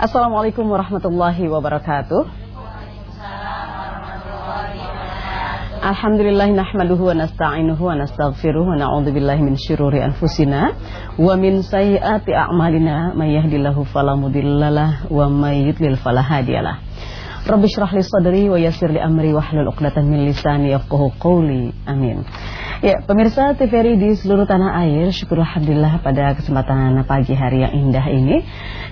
Assalamualaikum warahmatullahi wabarakatuh. Alhamdulillah nahmaduhu wa nasta'inuhu wa nastaghfiruh wa na'udzu billahi min syururi anfusina wa min sayyiati a'malina may yahdihillahu fala mudhillalah wa may yudlil fala hadiyalah. Rabbi li sadri wa yassir li amri wahlul 'uqdatam min lisani yafqahu qawli. Amin. Ya, pemirsa TVRI di seluruh tanah air, syukur alhamdulillah pada kesempatan pagi hari yang indah ini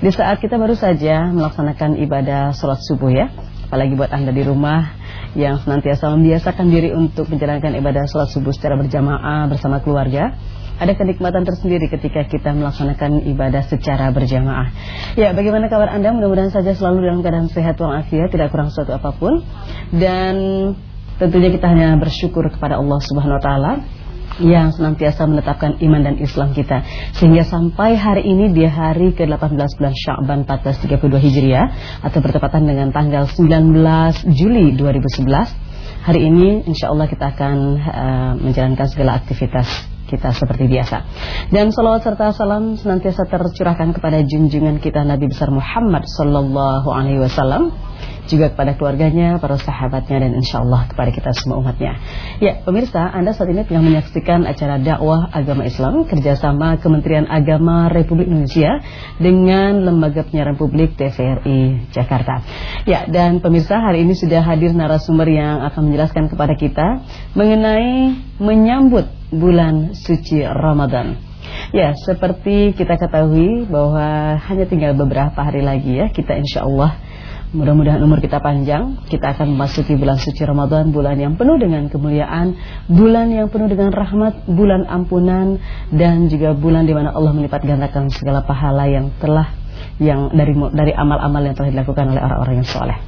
di saat kita baru saja melaksanakan ibadah sholat subuh ya. Apalagi buat Anda di rumah yang senantiasa membiasakan diri untuk menjalankan ibadah sholat subuh secara berjamaah bersama keluarga. Ada kenikmatan tersendiri ketika kita melaksanakan ibadah secara berjamaah. Ya, bagaimana kabar Anda? Mudah-mudahan saja selalu dalam keadaan sehat walafiat, tidak kurang suatu apa pun. Dan Tentunya kita hanya bersyukur kepada Allah Subhanahu wa taala yang senantiasa menetapkan iman dan Islam kita sehingga sampai hari ini di hari ke-18 bulan Sya'ban 1432 Hijriah atau bertepatan dengan tanggal 19 Juli 2011 hari ini insya Allah kita akan uh, menjalankan segala aktivitas kita seperti biasa. Dan salawat serta salam senantiasa tercurahkan kepada junjungan kita Nabi besar Muhammad sallallahu alaihi wasallam juga kepada keluarganya, para sahabatnya dan insya Allah kepada kita semua umatnya. Ya, pemirsa, Anda saat ini tengah menyaksikan acara dakwah agama Islam kerjasama Kementerian Agama Republik Indonesia dengan Lembaga Penyiaran Publik TVRI Jakarta. Ya, dan pemirsa hari ini sudah hadir narasumber yang akan menjelaskan kepada kita mengenai menyambut bulan suci Ramadan. Ya, seperti kita ketahui bahwa hanya tinggal beberapa hari lagi ya, kita insya Allah Mudah-mudahan umur kita panjang Kita akan memasuki bulan suci Ramadan Bulan yang penuh dengan kemuliaan Bulan yang penuh dengan rahmat Bulan ampunan Dan juga bulan di mana Allah melipat gandakan segala pahala yang telah yang dari dari amal-amal yang telah dilakukan oleh orang-orang yang soleh.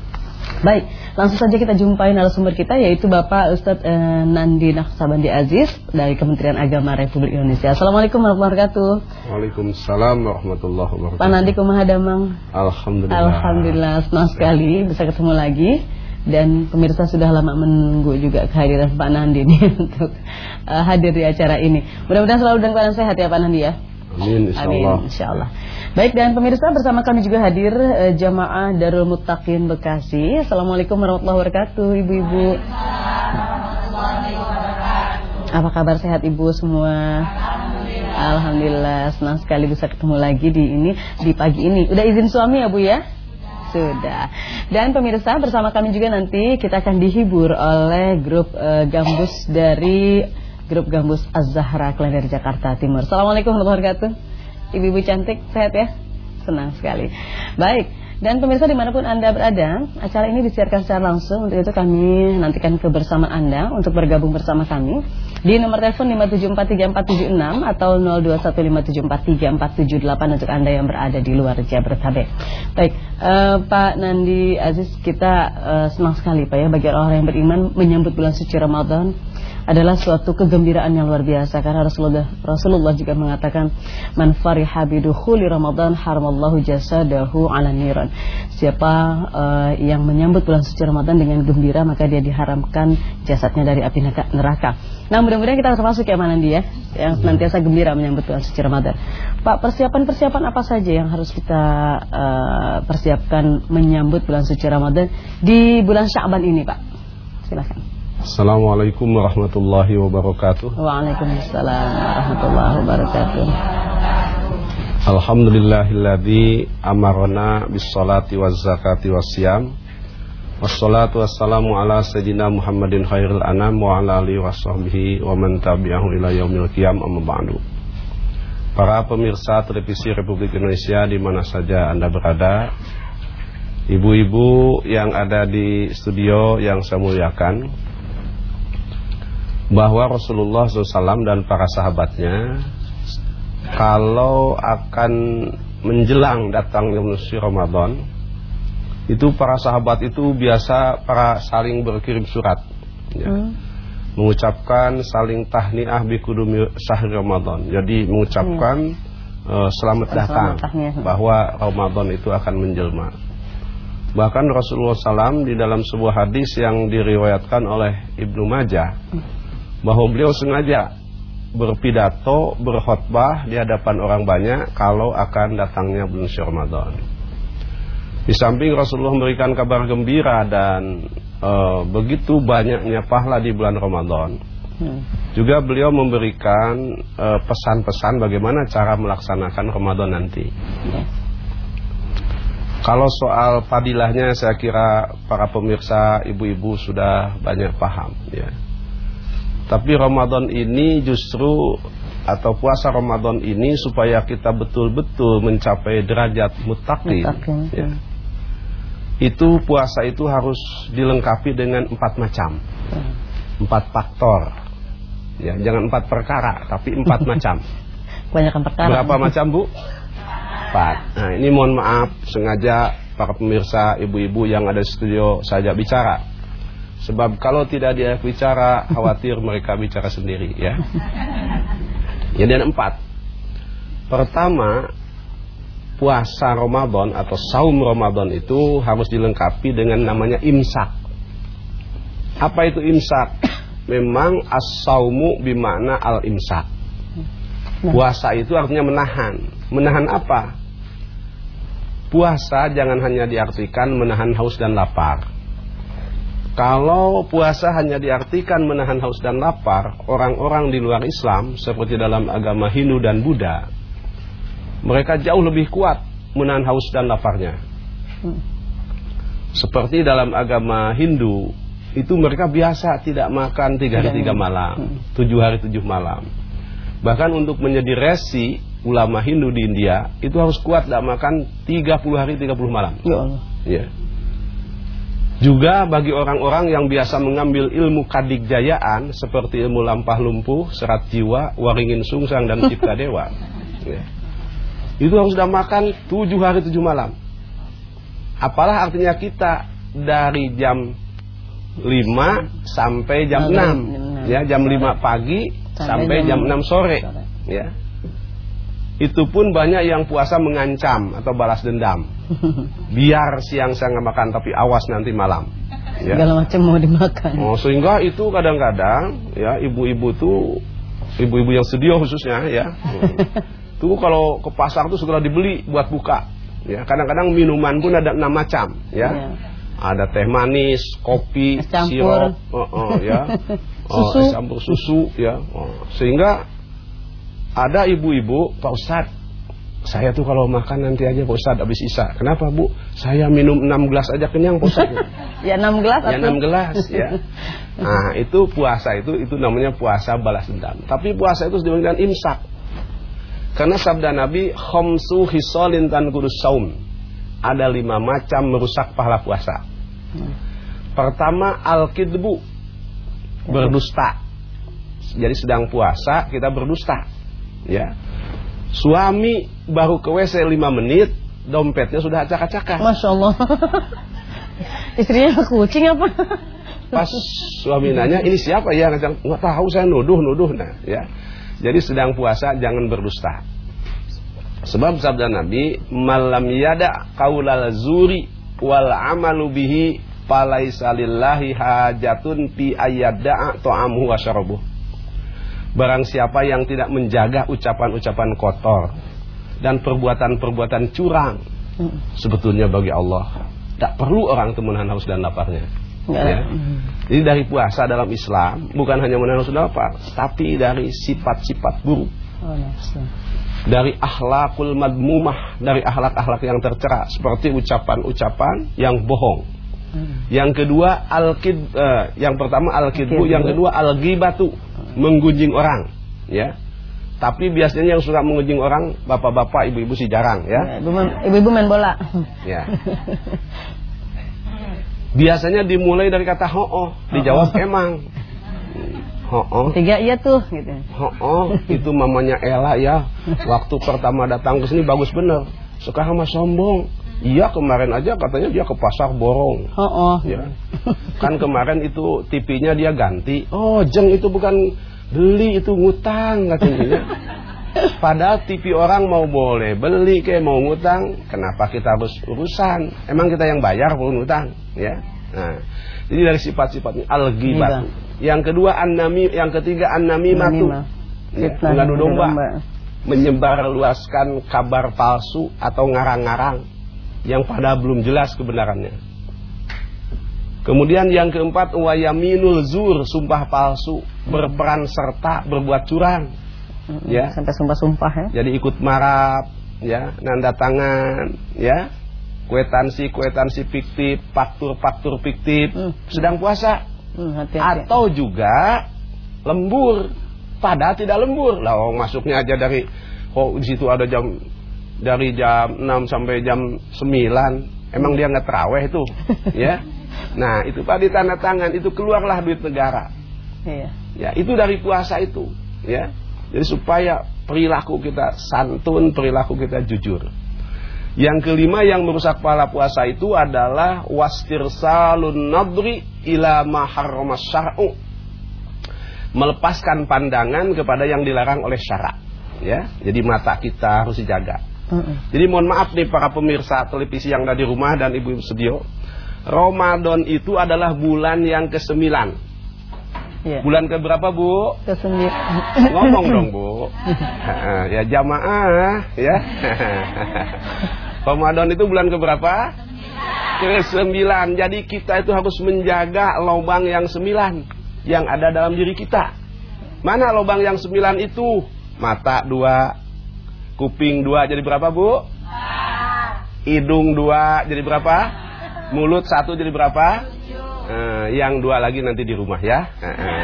Baik, langsung saja kita jumpai narasumber kita yaitu Bapak Ustadz eh, Nandi Naksabandi Aziz dari Kementerian Agama Republik Indonesia. Assalamualaikum warahmatullahi wabarakatuh. Waalaikumsalam warahmatullahi wabarakatuh. Pak Nandi kumaha damang? Alhamdulillah. Alhamdulillah, senang sekali bisa ketemu lagi dan pemirsa sudah lama menunggu juga kehadiran Pak Nandi ini untuk uh, hadir di acara ini. Mudah-mudahan selalu dalam keadaan sehat ya Pak Nandi ya. Amin insyaallah. Amin insyaallah. Baik dan pemirsa bersama kami juga hadir eh, jamaah Darul Muttaqin Bekasi. Assalamualaikum warahmatullahi wabarakatuh ibu-ibu. Apa kabar sehat ibu semua? Alhamdulillah. Alhamdulillah senang sekali bisa ketemu lagi di ini di pagi ini. Udah izin suami ya bu ya? Sudah. Dan pemirsa bersama kami juga nanti kita akan dihibur oleh grup uh, Gambus dari grup Gambus Az-Zahra Klender Jakarta Timur. Assalamualaikum warahmatullahi wabarakatuh. Ibu-ibu cantik, sehat ya? Senang sekali. Baik, dan pemirsa di mana pun Anda berada, acara ini disiarkan secara langsung. Untuk itu kami nantikan kebersamaan Anda untuk bergabung bersama kami di nomor telepon 5743476 atau 0215743478 untuk Anda yang berada di luar Jabodetabek. Baik, uh, Pak Nandi Aziz, kita uh, senang sekali Pak ya bagi orang-orang yang beriman menyambut bulan suci Ramadan adalah suatu kegembiraan yang luar biasa karena Rasulullah Rasulullah juga mengatakan man fariha bidukhuli Ramadan haramallahu jasadahu 'ala niran. Siapa uh, yang menyambut bulan suci Ramadan dengan gembira maka dia diharamkan jasadnya dari api neraka. Nah, mudah-mudahan kita termasuk ya mana dia yang senantiasa gembira menyambut bulan suci Ramadan. Pak, persiapan-persiapan apa saja yang harus kita uh, persiapkan menyambut bulan suci Ramadan di bulan Sya'ban ini, Pak? Silakan. Assalamualaikum warahmatullahi wabarakatuh. Waalaikumsalam warahmatullahi wabarakatuh. Alhamdulillahilladzi amarna bis salati waz zakati was siyam Wassalatu wassalamu ala sayyidina Muhammadin khairil anam wa ala alihi washabbihi wa man tabi'ahu ila yaumil qiyam amma ba'du. Para pemirsa televisi Republik Indonesia di mana saja Anda berada Ibu-ibu yang ada di studio yang saya muliakan bahwa Rasulullah SAW dan para sahabatnya kalau akan menjelang datangnya musim Ramadan itu para sahabat itu biasa para saling berkirim surat ya. hmm. mengucapkan saling tahniah bi kudumi sahri Ramadan jadi mengucapkan hmm. uh, selamat datang selamat bahwa Ramadan itu akan menjelma bahkan Rasulullah SAW di dalam sebuah hadis yang diriwayatkan oleh Ibnu Majah hmm bahwa beliau sengaja berpidato, berkhutbah di hadapan orang banyak kalau akan datangnya bulan Ramadan. Di samping Rasulullah memberikan kabar gembira dan e, begitu banyaknya pahala di bulan Ramadan. Hmm. Juga beliau memberikan eh, pesan-pesan e, bagaimana cara melaksanakan Ramadan nanti. Yes. Kalau soal padilahnya saya kira para pemirsa ibu-ibu sudah banyak paham ya. Tapi Ramadan ini justru atau puasa Ramadan ini supaya kita betul-betul mencapai derajat mutakin, ya. Itu puasa itu harus dilengkapi dengan empat macam. Empat faktor. Ya, jangan empat perkara, tapi empat macam. Banyak perkara. Berapa macam, Bu? Empat. Nah, ini mohon maaf sengaja para pemirsa ibu-ibu yang ada di studio saja bicara. Sebab kalau tidak dia bicara, khawatir mereka bicara sendiri ya. Jadi ada empat. Pertama, puasa Ramadan atau saum Ramadan itu harus dilengkapi dengan namanya imsak. Apa itu imsak? Memang as-saumu bimana al-imsak. Puasa itu artinya menahan. Menahan apa? Puasa jangan hanya diartikan menahan haus dan lapar. Kalau puasa hanya diartikan menahan haus dan lapar, orang-orang di luar Islam seperti dalam agama Hindu dan Buddha mereka jauh lebih kuat menahan haus dan laparnya. Hmm. Seperti dalam agama Hindu, itu mereka biasa tidak makan tiga hari tiga malam, hmm. tujuh hari tujuh malam. Bahkan untuk menjadi resi ulama Hindu di India, itu harus kuat tidak makan 30 hari 30 malam. Ya Allah. Ya. Juga bagi orang-orang yang biasa mengambil ilmu kadigjayaan seperti ilmu lampah lumpuh, serat jiwa, waringin sungsang dan cipta dewa. Ya itu harus sudah makan tujuh hari tujuh malam. Apalah artinya kita dari jam 5 sampai jam enam, ya jam 5 pagi sampai, jam, jam 6 sore, ya. Itu pun banyak yang puasa mengancam atau balas dendam. Biar siang saya nggak makan tapi awas nanti malam. Ya. Segala macam mau dimakan. Oh, sehingga itu kadang-kadang ya ibu-ibu tuh ibu-ibu yang sedia khususnya ya Tuh kalau ke pasar tuh segera dibeli buat buka. Ya, kadang-kadang minuman pun ada enam macam, ya. ya. Ada teh manis, kopi, sirup, uh, uh, ya. susu. Oh, campur susu, ya. Oh. Sehingga ada ibu-ibu, Pak Ustadz, saya tuh kalau makan nanti aja Pak Ustadz habis isa. Kenapa Bu? Saya minum 6 gelas aja kenyang Pak Ustadz. ya 6 gelas Ya 6 gelas ya. Nah itu puasa itu itu namanya puasa balas dendam. Tapi puasa itu dengan imsak. Karena sabda Nabi khomsu hisolin tan kudus saum. Ada lima macam merusak pahala puasa. Pertama al-kidbu berdusta. Jadi sedang puasa kita berdusta. Ya. Suami baru ke WC 5 menit, dompetnya sudah acak-acakan. Masya Allah. Istrinya kucing apa? Pas suami nanya, ini siapa ya? Nggak tahu saya nuduh-nuduh. Nah, ya. Jadi sedang puasa jangan berdusta. Sebab sabda Nabi, "Malam yada qaulal zuri wal amalu bihi falaisa lillahi hajatun fi ayyada'a ta'amuhu wa syarabuh." Barang siapa yang tidak menjaga ucapan-ucapan kotor dan perbuatan-perbuatan curang, hmm. sebetulnya bagi Allah tak perlu orang itu menahan haus dan laparnya. Ya. Jadi dari puasa dalam Islam bukan hanya menahan sudah apa, tapi dari sifat-sifat buruk. Oh, dari akhlakul madmumah, dari akhlak-akhlak yang tercela seperti ucapan-ucapan yang bohong. Hmm. Yang kedua al-kid uh, yang pertama al-kidbu, yang kedua al-ghibatu, menggunjing orang, ya. Tapi biasanya yang suka menggunjing orang bapak-bapak, ibu-ibu sih jarang ya. Ibu-ibu main bola. Ya. Biasanya dimulai dari kata ho'o, dijawab emang. Ho'o. Tiga iya tuh gitu. Ho'o, itu mamanya Ella ya. Waktu pertama datang ke sini bagus bener. Sekarang mah sombong. Iya kemarin aja katanya dia ke pasar borong. Oh, Ya. Kan kemarin itu TV-nya dia ganti. Oh, jeng itu bukan beli itu ngutang katanya. Padahal TV orang mau boleh beli kayak mau ngutang, kenapa kita harus urusan? Emang kita yang bayar pun ngutang, ya? Nah, jadi dari sifat-sifatnya al-ghibah. Yang kedua an-nami, yang ketiga an-namimatu. Ya, mengadu domba. Menyebar luaskan kabar palsu atau ngarang-ngarang. Yang pada belum jelas kebenarannya. Kemudian yang keempat wayaminul zur sumpah palsu berperan serta berbuat curang ya sampai sumpah-sumpah ya. Jadi ikut marap ya nanda tangan ya kwetansi kwetansi fiktif faktur faktur fiktif hmm. sedang puasa hmm, hati -hati. atau juga lembur padahal tidak lembur lah masuknya aja dari oh di situ ada jam dari jam 6 sampai jam 9 emang dia nggak teraweh itu ya? Nah itu pada tanda tangan itu keluarlah duit negara. Iya. ya itu dari puasa itu ya? Jadi supaya perilaku kita santun perilaku kita jujur. Yang kelima yang merusak pahala puasa itu adalah wastirsalun nadri ila maharramas syar'u. Melepaskan pandangan kepada yang dilarang oleh syarak ya? Jadi mata kita harus dijaga jadi mohon maaf nih para pemirsa televisi yang ada di rumah dan ibu-ibu studio. Ramadan itu adalah bulan yang ke-9. Ya. Bulan ke berapa, Bu? Ke-9. Ngomong dong, Bu. ya jamaah, ya. Ramadan itu bulan ke berapa? Ke-9. Jadi kita itu harus menjaga lubang yang 9 yang ada dalam diri kita. Mana lubang yang 9 itu? Mata dua, Kuping dua jadi berapa bu? Hidung dua jadi berapa? Mulut satu jadi berapa? Uh, yang dua lagi nanti di rumah ya. Uh, uh.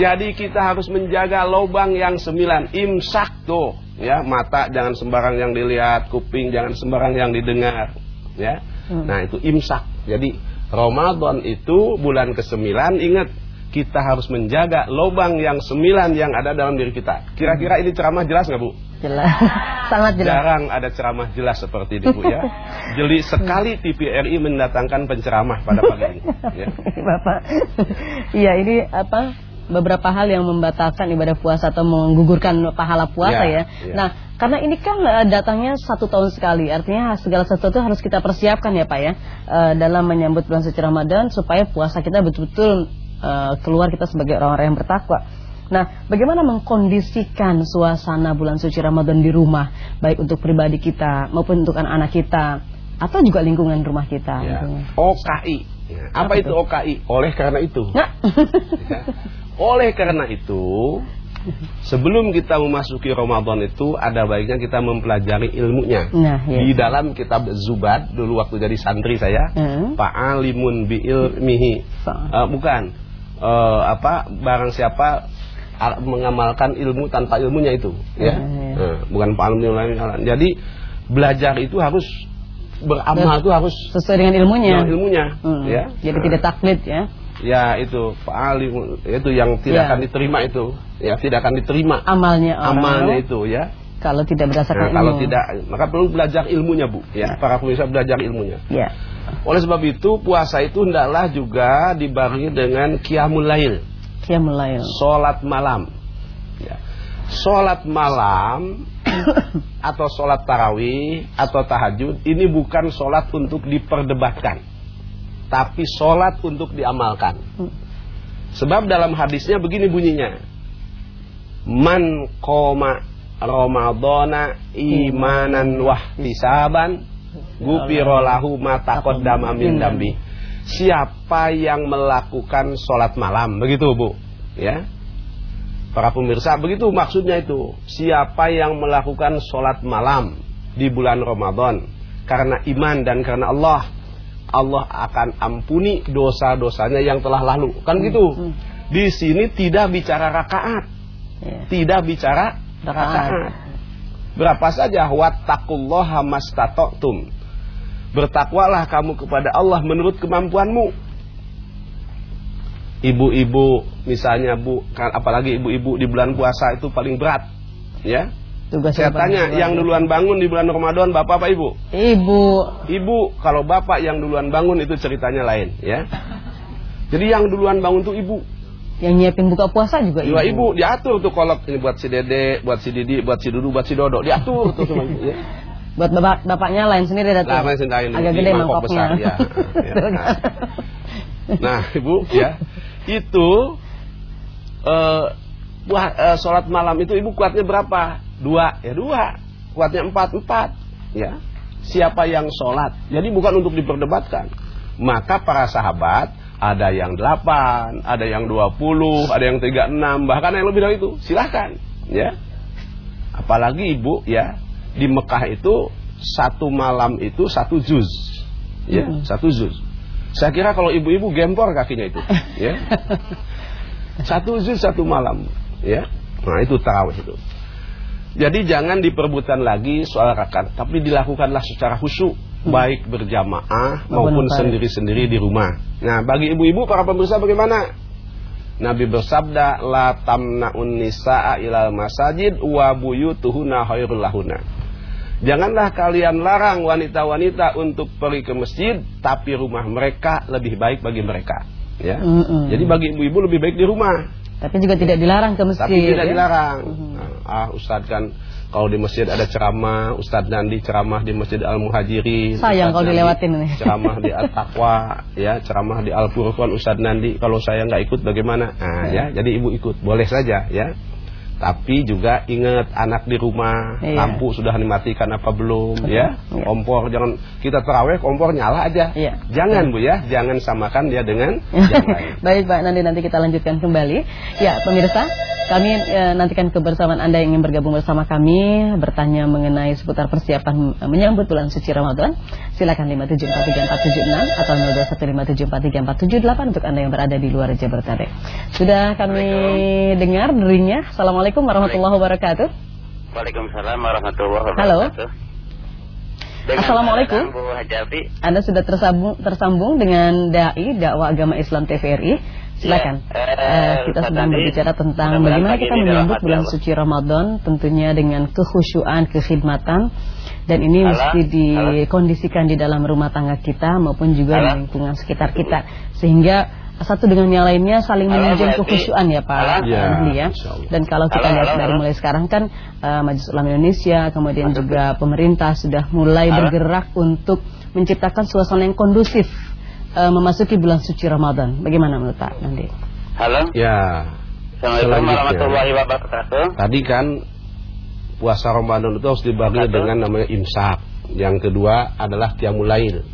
Jadi kita harus menjaga lubang yang sembilan imsak tuh ya mata jangan sembarang yang dilihat, kuping jangan sembarang yang didengar ya. Hmm. Nah itu imsak. Jadi Ramadan itu bulan ke-9 ingat kita harus menjaga lubang yang sembilan yang ada dalam diri kita. Kira-kira ini ceramah jelas nggak Bu? Jelas, sangat jelas. Jarang ada ceramah jelas seperti ini Bu ya. Jeli sekali TVRI mendatangkan penceramah pada pagi ini. Ya. Bapak, iya ini apa? beberapa hal yang membatalkan ibadah puasa atau menggugurkan pahala puasa ya. ya. ya. Nah, karena ini kan uh, datangnya satu tahun sekali, artinya segala sesuatu harus kita persiapkan ya Pak ya uh, dalam menyambut bulan suci Ramadan supaya puasa kita betul-betul uh, keluar kita sebagai orang-orang yang bertakwa. Nah, bagaimana mengkondisikan suasana bulan suci Ramadan di rumah, baik untuk pribadi kita maupun untuk anak-anak kita atau juga lingkungan rumah kita? Ya. OKI. Ya. Apa, Apa itu? OKI? Oleh karena itu. Nah. ya. Oleh karena itu, Sebelum kita memasuki Ramadan itu ada baiknya kita mempelajari ilmunya. Nah, ya. Di dalam kitab Zubad dulu waktu jadi santri saya, hmm. Alimun bi ilmihi. Uh, bukan uh, apa barang siapa mengamalkan ilmu tanpa ilmunya itu ya hmm. uh, bukan paham lain jadi belajar itu harus beramal itu harus sesuai dengan ilmunya dengan ilmunya hmm. ya jadi nah. tidak taklid ya ya itu alim itu yang tidak ya. akan diterima itu ya tidak akan diterima amalnya orang amalnya itu ya kalau tidak berdasarkan nah, kalau tidak maka perlu belajar ilmunya bu ya, ya. para pemirsa belajar ilmunya ya oleh sebab itu puasa itu hendaklah juga dibarengi dengan qiyamul lail. Salat malam. Ya. Salat malam atau salat tarawih atau tahajud ini bukan salat untuk diperdebatkan. Tapi salat untuk diamalkan. Hmm. Sebab dalam hadisnya begini bunyinya. Man koma Ramadana imanan wahtisaban Gufirolahu mataqaddama min dambi. Siapa yang melakukan sholat malam, begitu Bu, ya. Para pemirsa, begitu maksudnya itu. Siapa yang melakukan sholat malam di bulan Ramadan karena iman dan karena Allah, Allah akan ampuni dosa-dosanya yang telah lalu. Kan gitu. Hmm. Di sini tidak bicara rakaat. Ya. Tidak bicara rakaat. Berapa saja wattaqullaha mastata'tum. Bertakwalah kamu kepada Allah menurut kemampuanmu. Ibu-ibu misalnya Bu, kan apalagi ibu-ibu di bulan puasa itu paling berat, ya. Tugas Saya tanya, yang duluan bangun di bulan Ramadan Bapak apa Ibu? Ibu. Ibu, kalau Bapak yang duluan bangun itu ceritanya lain, ya. Jadi yang duluan bangun itu Ibu. Yang nyiapin buka puasa juga ibu. Ya, ibu diatur tuh kolok ini buat si Dede, buat si Didi, buat si Dudu, buat si Dodo, diatur tuh cuma ya. Buat bapak bapaknya lain sendiri datang. Lain sendiri Agak gede mangkoknya. Besar, ya. ya. Nah. nah, Ibu ya. Itu eh uh, uh, sholat malam itu Ibu kuatnya berapa? Dua, ya dua. Kuatnya empat, empat. Ya. siapa yang sholat. Jadi bukan untuk diperdebatkan. Maka para sahabat ada yang delapan, ada yang dua puluh, ada yang tiga enam, bahkan yang lebih dari itu. Silahkan, ya. Apalagi ibu ya di Mekah itu satu malam itu satu juz, ya hmm. satu juz. Saya kira kalau ibu-ibu gempor kakinya itu, ya. Satu juz satu malam, ya. Nah itu tarawih itu. Jadi jangan diperbutkan lagi soal rakaat, tapi dilakukanlah secara khusyuk, hmm. baik berjamaah maupun sendiri-sendiri di rumah. Nah, bagi ibu-ibu para pemirsa bagaimana? Nabi bersabda, la tamna'un nisaa ilal masajid wa buyutuhuna khairul lahuna. Janganlah kalian larang wanita-wanita untuk pergi ke masjid, tapi rumah mereka lebih baik bagi mereka. Ya. Mm -mm. Jadi bagi ibu-ibu lebih baik di rumah. Tapi juga tidak dilarang ke masjid. Tapi tidak ya? dilarang. Mm-hmm. Nah, ah, Ustadz kan kalau di masjid ada ceramah, Ustadz Nandi ceramah di Masjid Al Muhajirin. Sayang kalau dilewatin nih. Ceramah di Al Taqwa, ya, ceramah di Al Furqan Ustadz Nandi. Kalau saya nggak ikut bagaimana? Nah, ya. ya, jadi ibu ikut, boleh saja, ya. Tapi juga ingat anak di rumah, iya. lampu sudah dimatikan apa belum, Betul. ya. Iya. Kompor jangan kita terawih kompor nyala aja. Iya. Jangan Bu ya, jangan samakan dia dengan yang lain. Baik Pak, nanti nanti kita lanjutkan kembali. Ya, pemirsa, kami e, nantikan kebersamaan Anda yang ingin bergabung bersama kami bertanya mengenai seputar persiapan e, menyambut bulan suci Ramadan. Silakan 5743476 atau 0215743478 untuk Anda yang berada di luar Jabodetabek. Sudah kami dengar derinya. Assalamualaikum Assalamualaikum warahmatullahi wabarakatuh. Waalaikumsalam warahmatullahi wabarakatuh. Halo. Dengan Assalamualaikum. Bu Hajabi. Anda sudah tersambung tersambung dengan dai dakwah agama Islam TVRI. Silakan. Ya, eh, uh, kita sedang berbicara tentang bagaimana kita menyambut bulan suci Ramadan tentunya dengan kekhusyuan, kekhidmatan dan ini Halo? mesti dikondisikan di dalam rumah tangga kita maupun juga di lingkungan sekitar kita sehingga satu dengan yang lainnya saling menunjang kekhusyuan ya Pak ya, ya. Dan kalau kita lihat dari mulai sekarang kan uh, Majelis Ulama Indonesia kemudian juga pemerintah sudah mulai bergerak untuk menciptakan suasana yang kondusif uh, memasuki bulan suci Ramadan. Bagaimana menurut Pak nanti? Halo. Ya. Assalamualaikum warahmatullahi wabarakatuh. Tadi kan puasa Ramadan itu harus dibagi dengan namanya imsak. Yang kedua adalah qiyamul lail.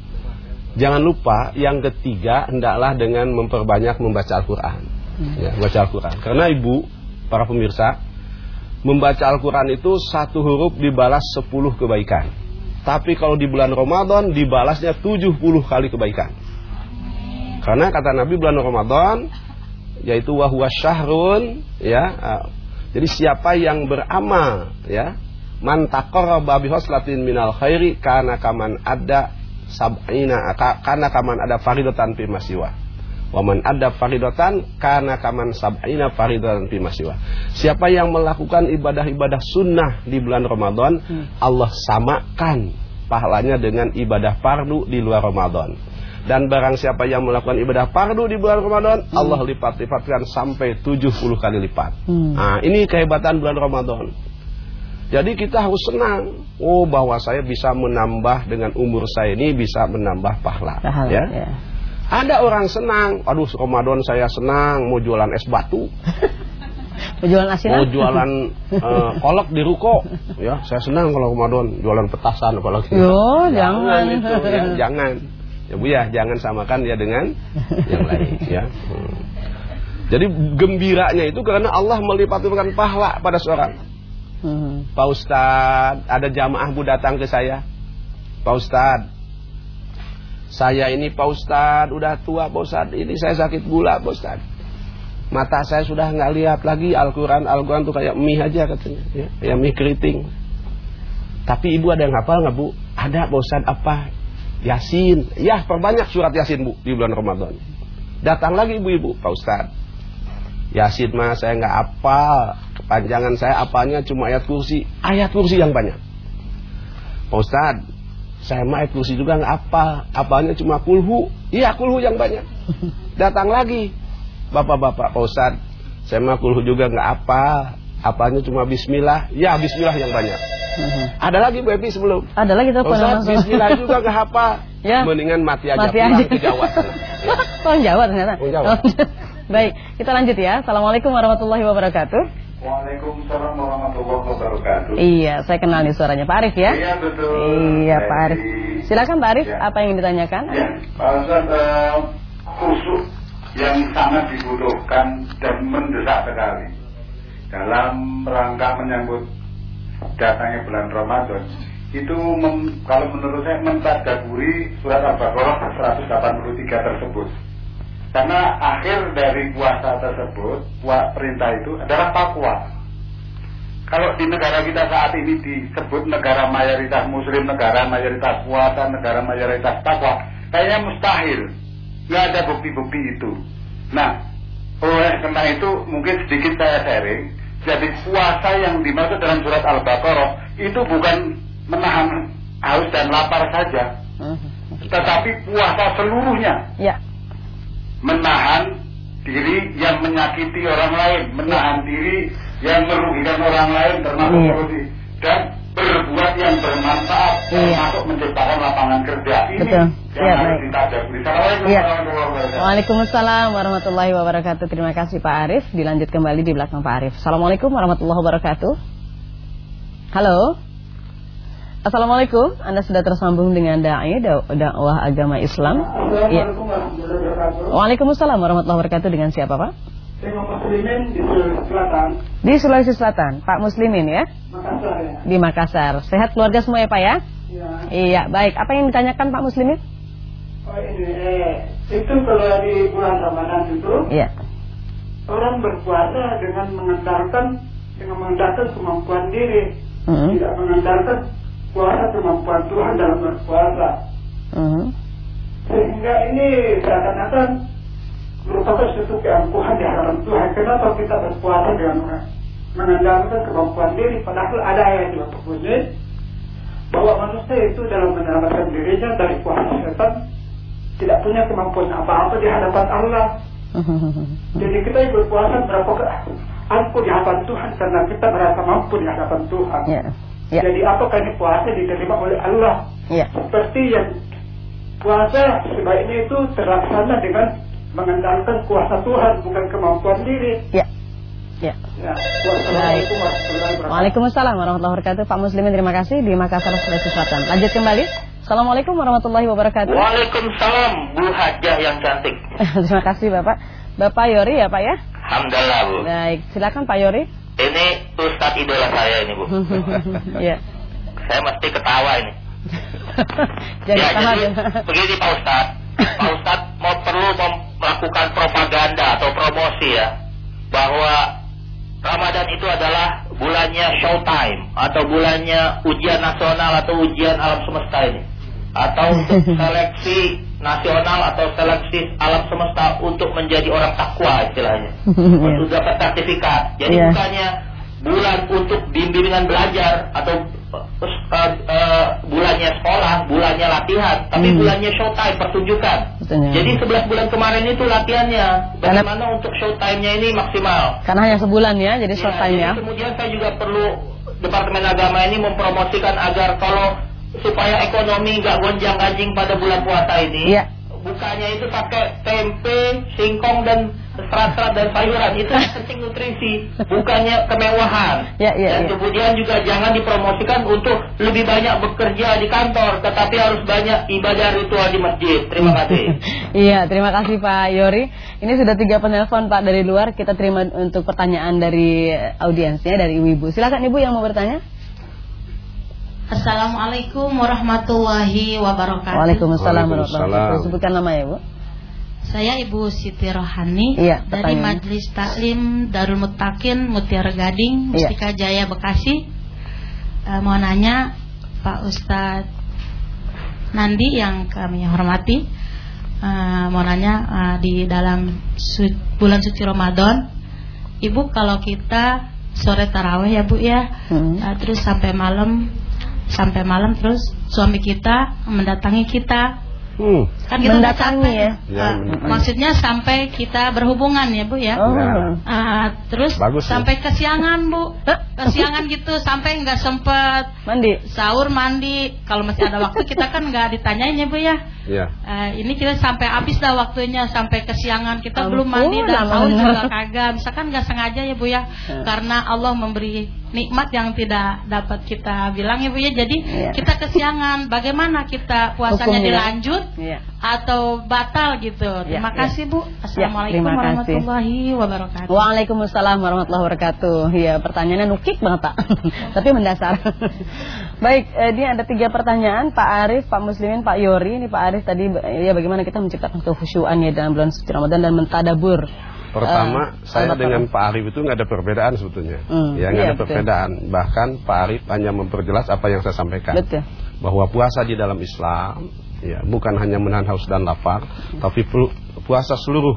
Jangan lupa yang ketiga hendaklah dengan memperbanyak membaca Al-Quran. Hmm. Ya, baca Al-Quran. Karena ibu, para pemirsa, membaca Al-Quran itu satu huruf dibalas sepuluh kebaikan. Tapi kalau di bulan Ramadan dibalasnya tujuh puluh kali kebaikan. Karena kata Nabi bulan Ramadan yaitu wahwa syahrun ya. Uh, jadi siapa yang beramal ya man taqarraba bi minal khairi kana kaman ada sab'ina karena kaman ada faridatan fi masiwa. Waman ada faridatan karena kaman sab'ina faridatan fi masiwa. Siapa yang melakukan ibadah-ibadah sunnah di bulan Ramadan, hmm. Allah samakan pahalanya dengan ibadah fardu di luar Ramadan. Dan barang siapa yang melakukan ibadah fardu di bulan Ramadan, hmm. Allah lipat-lipatkan sampai 70 kali lipat. Hmm. Nah, ini kehebatan bulan Ramadan. Jadi kita harus senang. Oh bahwa saya bisa menambah dengan umur saya ini bisa menambah pahala. pahala ya. ya. Ada orang senang. Aduh Ramadan saya senang mau jualan es batu. mau jualan asinan. Mau jualan uh, kolak di ruko. Ya saya senang kalau Ramadan jualan petasan apalagi. Yo jangan. Jangan itu ya, jangan. Ya Bu ya jangan samakan ya dengan yang lain ya. Hmm. Jadi gembiranya itu karena Allah melipatkan pahala pada seorang. Hmm. Pak Ustad, ada jamaah bu datang ke saya. Pak Ustad, saya ini Pak Ustad, udah tua Pak Ustad, ini saya sakit gula Pak Ustad. Mata saya sudah nggak lihat lagi Al-Quran, Al-Quran tuh kayak mie aja katanya, ya, kayak mie keriting. Tapi ibu ada yang hafal nggak bu? Ada Pak Ustad apa? Yasin. Ya perbanyak surat Yasin bu di bulan Ramadan. Datang lagi ibu-ibu, Pak Ustad. Yasin mah saya nggak apal. Kepanjangan saya apanya cuma ayat kursi. Ayat kursi yang banyak. Pak Ustad Saya mah ayat kursi juga nggak apal. Apalnya cuma kulhu. Iya kulhu yang banyak. Datang lagi. Bapak-bapak Pak Ustad Saya mah kulhu juga nggak apal. Apalnya cuma bismillah. Ya bismillah yang banyak. Mhm. Ada lagi Bu Epi sebelum? Ada lagi tuh Ustaz bismillah juga nggak hafal. Ya. Mendingan mati aja mati pulang aja. ke Jawa ya. Oh Jawa ternyata. Jawa. Baik, kita lanjut ya. Assalamualaikum warahmatullahi wabarakatuh. Waalaikumsalam warahmatullahi wabarakatuh. Iya, saya kenal nih suaranya Pak Arif ya. Iya betul. Iya Pak Arif. Silakan Pak Arif, Ya. apa yang ditanyakan? Ya, Pak Ustaz, eh, khusus yang sangat dibutuhkan dan mendesak sekali dalam rangka menyambut datangnya bulan Ramadan itu mem- kalau menurut saya mentadaburi surat Al-Baqarah 183 tersebut karena akhir dari puasa tersebut puasa perintah itu adalah takwa kalau di negara kita saat ini disebut negara mayoritas muslim, negara mayoritas puasa, negara mayoritas takwa, kayaknya mustahil. Nggak ada bukti-bukti itu. Nah, oleh karena itu mungkin sedikit saya sharing. Jadi puasa yang dimaksud dalam surat Al-Baqarah itu bukan menahan haus dan lapar saja, Mhm. tetapi puasa seluruhnya Ya, menahan diri yang menyakiti orang lain, menahan diri yang merugikan orang lain termasuk Iya. korupsi dan berbuat yang bermanfaat Iya. termasuk menciptakan lapangan kerja. Ini Betul. yang Iya, harus. Assalamualaikum Iya. warahmatullahi wabarakatuh. Waalaikumsalam warahmatullahi wabarakatuh. Terima kasih Pak Arif. Dilanjut kembali di belakang Pak Arif. Assalamualaikum warahmatullahi wabarakatuh. Halo. Assalamualaikum. Anda sudah tersambung dengan dai da- dakwah agama Islam. Iya. Wabarakatuh. Waalaikumsalam warahmatullahi wabarakatuh. Dengan siapa Pak? Saya Muslimin di Sulawesi Selatan, Di Sulawesi Selatan, Pak Muslimin ya. Makassar ya. Di Makassar. Sehat keluarga semua ya Pak ya? Ya. Iya, baik. Apa yang ditanyakan Pak Muslimin? Oh ini, eh, itu kalau di bulan Ramadan itu Iya. orang berpuasa dengan mengandalkan dengan mengandalkan kemampuan diri, Mhm. tidak mengandalkan puasa kemampuan Tuhan dalam berpuasa. Mhm. Sehingga ini seakan-akan merupakan suatu keangkuhan di hadapan Tuhan. Kenapa kita berpuasa dengan mengandalkan kemampuan diri? Padahal ada ayat yang berbunyi bahwa manusia itu dalam menyelamatkan dirinya dari kuasa setan tidak punya kemampuan apa-apa di hadapan Allah. Jadi kita yang berpuasa berapa ampuh di hadapan Tuhan karena kita merasa mampu di hadapan Tuhan. Ya. Ya. Jadi apakah ini puasa diterima oleh Allah? Ya. Seperti yang puasa sebaiknya itu terlaksana dengan mengandalkan kuasa Tuhan bukan kemampuan diri. Ya. Ya. Ya. Wabarakatuh. Waalaikumsalam warahmatullahi wabarakatuh. Pak Muslimin terima kasih di Makassar Sulawesi Selatan. Lanjut kembali. Assalamualaikum warahmatullahi wabarakatuh. Waalaikumsalam Bu Hajah yang cantik. terima kasih Bapak. Bapak Yori ya Pak ya? Alhamdulillah Bu. Baik, silakan Pak Yori. Ini Ustadz idola saya ini Bu. ya. Saya mesti ketawa ini. Jadi ya, jadi begini Pak Ustadz. Pak Ustadz mau perlu melakukan propaganda atau promosi ya. Bahwa Ramadan itu adalah bulannya showtime atau bulannya ujian nasional atau ujian alam semesta ini. Atau untuk seleksi nasional atau seleksi alam semesta untuk menjadi orang takwa istilahnya. Untuk dapat sertifikat. Jadi Iya. bukannya bulan untuk bimbingan belajar atau uh, uh, bulannya sekolah, bulannya latihan, tapi Hmm. bulannya showtime pertunjukan. Betulnya. Jadi 11 bulan kemarin itu latihannya. Karena- Bagaimana untuk showtime-nya ini maksimal? Karena hanya sebulan ya, jadi time jadi ya. Kemudian saya juga perlu Departemen Agama ini mempromosikan agar kalau supaya ekonomi nggak gonjang ganjing pada bulan puasa ini. Iya. Bukannya itu pakai tempe, singkong dan serat-serat dan sayuran itu penting nutrisi, bukannya kemewahan. Ya, ya, dan ya. kemudian juga jangan dipromosikan untuk lebih banyak bekerja di kantor, tetapi harus banyak ibadah ritual di masjid. Terima kasih. Iya, terima kasih Pak Yori. Ini sudah tiga penelpon Pak dari luar. Kita terima untuk pertanyaan dari audiensnya dari Ibu-ibu. Silakan Ibu yang mau bertanya. Assalamualaikum warahmatullahi wabarakatuh. Waalaikumsalam warahmatullahi wabarakatuh. Sebutkan nama ya Bu. Saya Ibu Siti Rohani Iya, dari. Majelis Taklim Darul Mutakin Mutiara Gading, Iya. Mustika Jaya Bekasi. Eh, mau nanya Pak Ustadz Nandi yang kami hormati, eh, mau nanya eh, di dalam su- bulan suci Ramadan, Ibu kalau kita sore taraweh ya Bu ya, Hmm. eh, terus sampai malam sampai malam terus suami kita mendatangi kita Hmm. kan kita Mendatangi ya? Ya, mendatangi. maksudnya sampai kita berhubungan ya bu ya Oh. Ah, terus Bagus, sampai kesiangan bu kesiangan gitu sampai nggak sempet Mandi. sahur mandi kalau masih ada waktu kita kan nggak ditanyain ya bu ya Ya. Eh, ini kita sampai habis dah waktunya sampai kesiangan kita Ampun, belum mandi haus bener. juga kagak. Misalkan nggak sengaja ya Bu ya, Ya. karena Allah memberi nikmat yang tidak dapat kita bilang ya Bu ya. Jadi Ya. kita kesiangan. Bagaimana kita puasanya Hukumnya. dilanjut Iya. Atau batal gitu? Terima Ya, kasih Bu. Assalamualaikum kasih. warahmatullahi wabarakatuh. Waalaikumsalam warahmatullahi wabarakatuh. Ya, pertanyaannya nukik banget Pak, tapi mendasar. Baik, eh, ini ada tiga pertanyaan Pak Arif, Pak Muslimin, Pak Yori. Ini Pak Arif tadi ya bagaimana kita menciptakan kehusyuan ya dalam bulan suci Ramadan dan mentadabur. Pertama, Eh, saya dengan Pak Arif itu nggak ada perbedaan sebetulnya. Hmm, ya nggak iya, ada betul. perbedaan. Bahkan Pak Arif hanya memperjelas apa yang saya sampaikan. Betul. Bahwa puasa di dalam Islam, ya bukan hanya menahan haus dan lapar, tapi pu- puasa seluruh,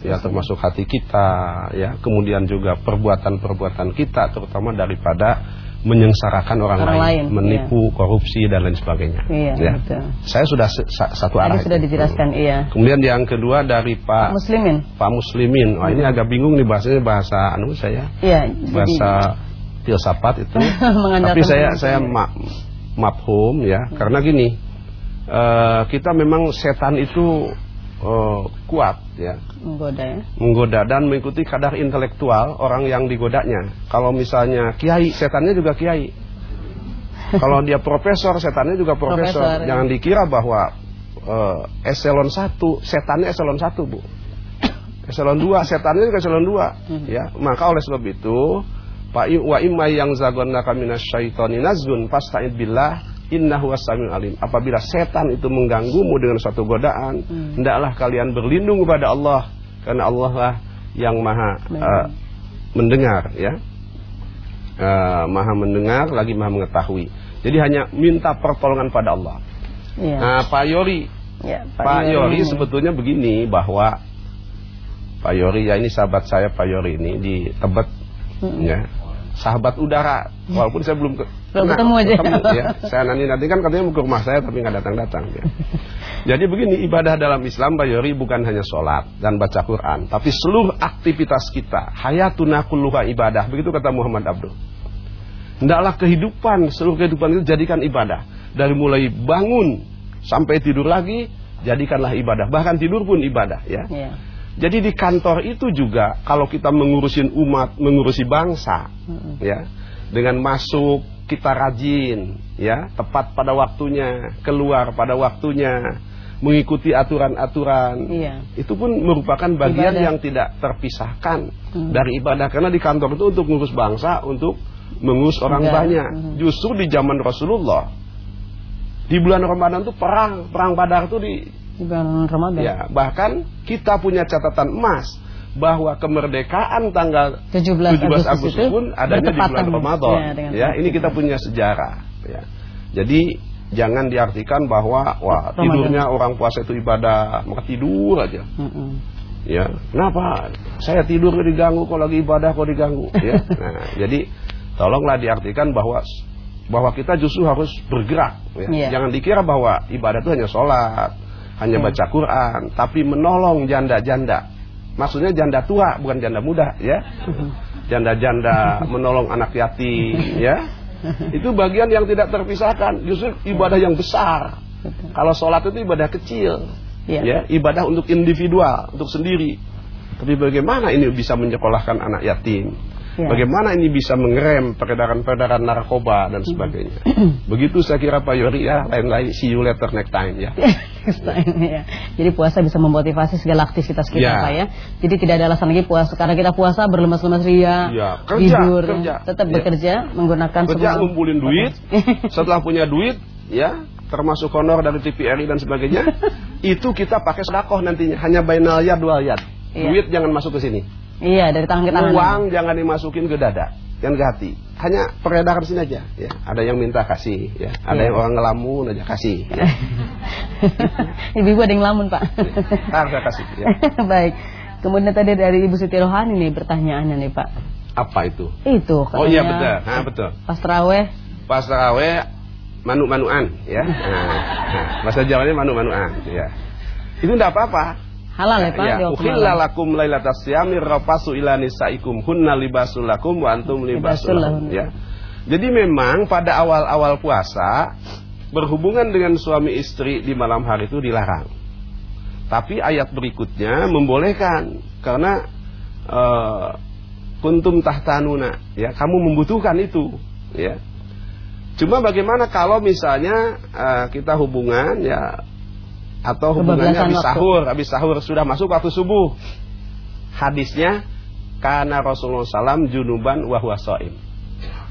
ya termasuk hati kita, ya kemudian juga perbuatan-perbuatan kita, terutama daripada menyengsarakan orang, Orang lain, menipu, korupsi dan lain sebagainya. Iya, ya. betul. Saya sudah sa- satu arah. Tadi sudah dijelaskan, iya. Kemudian yang kedua dari Pak Muslimin. Pak Muslimin. Wah, ini agak bingung nih bahasanya bahasa anu saya. Iya, Bahasa filsafat itu. Tapi saya saya ma mafhum ya, karena gini. Eh, kita memang setan itu eh, kuat ya, menggoda ya. menggoda dan mengikuti kadar intelektual orang yang digodanya. Kalau misalnya kiai, setannya juga kiai. Kalau dia profesor, setannya juga profesor. Profesor, ya. Jangan dikira bahwa eh, eselon 1, setannya eselon 1, Bu. Eselon 2, setannya juga eselon 2, ya. Maka oleh sebab itu, Pak wa imma yang zagonnaka minasyaitoni nazgun fasta'id billah innahu wasamiul alim. Apabila setan itu mengganggumu dengan suatu godaan, Hmm. hendaklah kalian berlindung kepada Allah karena Allah lah yang maha eh, mendengar ya. Eh, maha mendengar lagi maha mengetahui. Jadi hanya minta pertolongan pada Allah. Iya. Nah, Pak Yori, Ya, Pak Yori ini. sebetulnya begini bahwa Pak Yori ya ini sahabat saya Pak Yori ini di Tebet Mm-mm. ya. Sahabat udara walaupun saya belum ke, Belum nah, ketemu aja. ya. Saya nanti nanti kan katanya mau ke rumah saya tapi nggak datang-datang ya. Jadi begini ibadah dalam Islam Pak Yori bukan hanya sholat dan baca Quran tapi seluruh aktivitas kita hayatuna kulluha ibadah begitu kata Muhammad Abdul. Hendaklah kehidupan seluruh kehidupan itu jadikan ibadah dari mulai bangun sampai tidur lagi jadikanlah ibadah bahkan tidur pun ibadah ya. Iya. Jadi di kantor itu juga kalau kita mengurusin umat, mengurusi bangsa, Mm-mm. ya, dengan masuk kita rajin, ya, tepat pada waktunya, keluar pada waktunya, mengikuti aturan-aturan. Iya. Itu pun merupakan bagian Ibadah. yang tidak terpisahkan Hmm. dari ibadah karena di kantor itu untuk mengurus bangsa, untuk mengurus orang Enggak. banyak. Hmm. Justru di zaman Rasulullah di bulan Ramadan itu perang, perang Badar itu di Di bulan Ramadan. Ya, bahkan kita punya catatan emas bahwa kemerdekaan tanggal 17 17 Agustus Agustus itu pun adanya di bulan Ramadan. Ya, Ya, ini kita punya sejarah. Ya. Jadi jangan diartikan bahwa wah Ramadan. tidurnya orang puasa itu ibadah, maka tidur aja. Mm-mm. Ya, kenapa? Saya tidur diganggu, kok lagi ibadah kok diganggu. Ya, nah, jadi tolonglah diartikan bahwa bahwa kita justru harus bergerak. Ya. Iya. Jangan dikira bahwa ibadah itu hanya sholat, hanya Iya. baca Quran, tapi menolong janda-janda. Maksudnya janda tua, bukan janda muda, ya. Janda-janda menolong anak yatim, ya. Itu bagian yang tidak terpisahkan, justru ibadah yang besar. Betul. Kalau sholat itu ibadah kecil, Iya. ya ibadah untuk individual, untuk sendiri. Tapi bagaimana ini bisa menyekolahkan anak yatim? Iya. Bagaimana ini bisa mengerem peredaran-peredaran narkoba dan sebagainya? Begitu saya kira Pak Yori ya, lain-lain see you later next time ya. Next time, ya. Jadi puasa bisa memotivasi segala aktivitas kita Ya. Pak ya. Jadi tidak ada alasan lagi puasa karena kita puasa berlemas-lemas ria, Ya, kerja, tidur, kerja. tetap Ya. bekerja menggunakan Kerja semua- ngumpulin duit, setelah punya duit, ya termasuk honor dari TVRI dan sebagainya, itu kita pakai sedekah nantinya, hanya bainal yad dua yad. Iya. Duit jangan masuk ke sini. Iya dari tangan ke tangan. Uang jangan dimasukin ke dada, jangan ke hati. Hanya peredaran sini aja. Ya. Ada yang minta kasih, ya. Ada Iya. yang orang ngelamun aja kasih. Ya. Ibu-ibu ada yang lamun Pak. Ntar saya kasih. Ya. Baik. Kemudian tadi dari Ibu Siti Rohani nih pertanyaannya nih Pak. Apa itu? Itu Oh iya betul, nah, betul. Pas terawih Pas taraweh manu-manuan, ya. Nah, bahasa Jawanya manu-manuan, ya. Itu enggak apa-apa. Halal ya Pak Ya, malam. lakum lailatas siyami rafasu ila nisaikum hunna libasul lakum wa antum libasul lahun. ya. Jadi memang pada awal-awal puasa berhubungan dengan suami istri di malam hari itu dilarang. Tapi ayat berikutnya membolehkan karena uh, kuntum tahtanuna ya kamu membutuhkan itu ya. Cuma bagaimana kalau misalnya uh, kita hubungan ya atau hubungannya habis sahur, habis sahur sudah masuk waktu subuh. Hadisnya karena Rasulullah SAW junuban wahwa soim.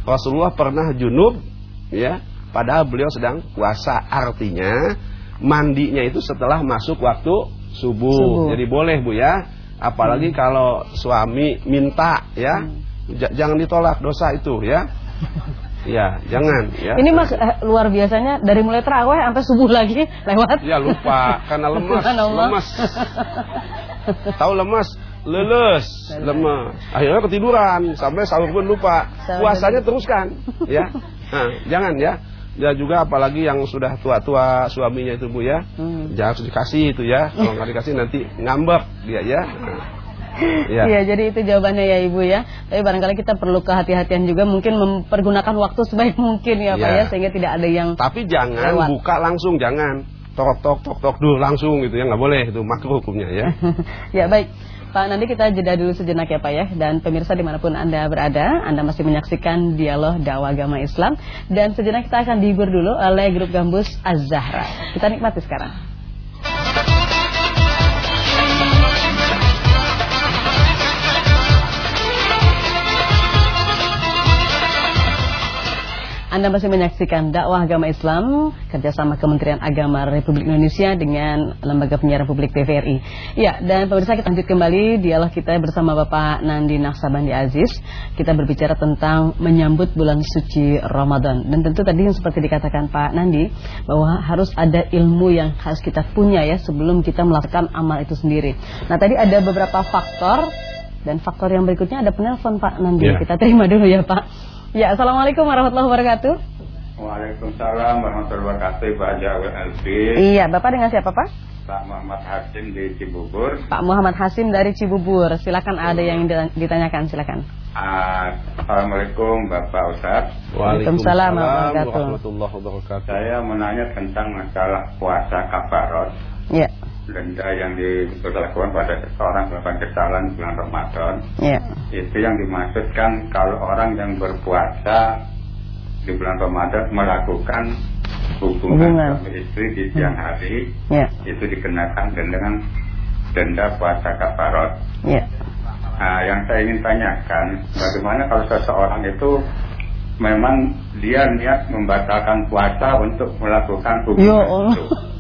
Rasulullah pernah junub ya padahal beliau sedang puasa artinya mandinya itu setelah masuk waktu subuh, subuh. jadi boleh bu ya apalagi hmm. kalau suami minta ya hmm. jangan ditolak dosa itu ya Ya, jangan ya. Ini Mas eh, luar biasanya dari mulai terawih sampai subuh lagi lewat. Ya lupa karena lemas. lemas. Tahu lemas? leles, lemah. Akhirnya ketiduran sampai sahur pun lupa. Puasanya teruskan, ya. Nah, jangan ya. Ya juga apalagi yang sudah tua-tua suaminya itu Bu ya. Hmm. Jangan harus dikasih itu ya. Kalau nggak dikasih nanti ngambek dia ya. Iya, ya, jadi itu jawabannya ya Ibu ya. Tapi barangkali kita perlu kehati-hatian juga mungkin mempergunakan waktu sebaik mungkin ya, ya. Pak ya sehingga tidak ada yang Tapi jangan lewat. buka langsung jangan. Tok tok tok tok dulu langsung gitu ya nggak boleh itu makruh hukumnya ya. ya baik. Pak, nanti kita jeda dulu sejenak ya Pak ya. Dan pemirsa di mana pun Anda berada, Anda masih menyaksikan dialog dakwah agama Islam. Dan sejenak kita akan dihibur dulu oleh grup Gambus Az-Zahra. Kita nikmati sekarang. Anda masih menyaksikan dakwah agama Islam kerjasama Kementerian Agama Republik Indonesia dengan Lembaga Penyiaran Publik TVRI. Ya, dan pemirsa kita lanjut kembali dialog kita bersama Bapak Nandi Naksabandi Aziz. Kita berbicara tentang menyambut bulan suci Ramadan. Dan tentu tadi yang seperti dikatakan Pak Nandi bahwa harus ada ilmu yang harus kita punya ya sebelum kita melakukan amal itu sendiri. Nah, tadi ada beberapa faktor dan faktor yang berikutnya ada penelpon Pak Nandi. Ya. Kita terima dulu ya Pak. Ya, Assalamualaikum warahmatullahi wabarakatuh. Waalaikumsalam warahmatullahi wabarakatuh, Pak Jawil Alfi. Iya, Bapak dengan siapa Pak? Pak Muhammad Hasim di Cibubur. Pak Muhammad Hasim dari Cibubur. Silakan ada yang ditanyakan, silakan. Assalamualaikum Bapak Ustaz. Waalaikumsalam warahmatullahi wabarakatuh. Saya menanya tentang masalah puasa kafarot. Iya denda yang diberlakukan pada seseorang melakukan kesalahan bulan Ramadan yeah. itu yang dimaksudkan kalau orang yang berpuasa di bulan Ramadan melakukan hubungan, hubungan. suami istri di siang hmm. hari yeah. itu dikenakan dengan denda puasa kafarot. Yeah. Nah, yang saya ingin tanyakan bagaimana kalau seseorang itu memang dia niat membatalkan puasa untuk melakukan hubungan Yo, itu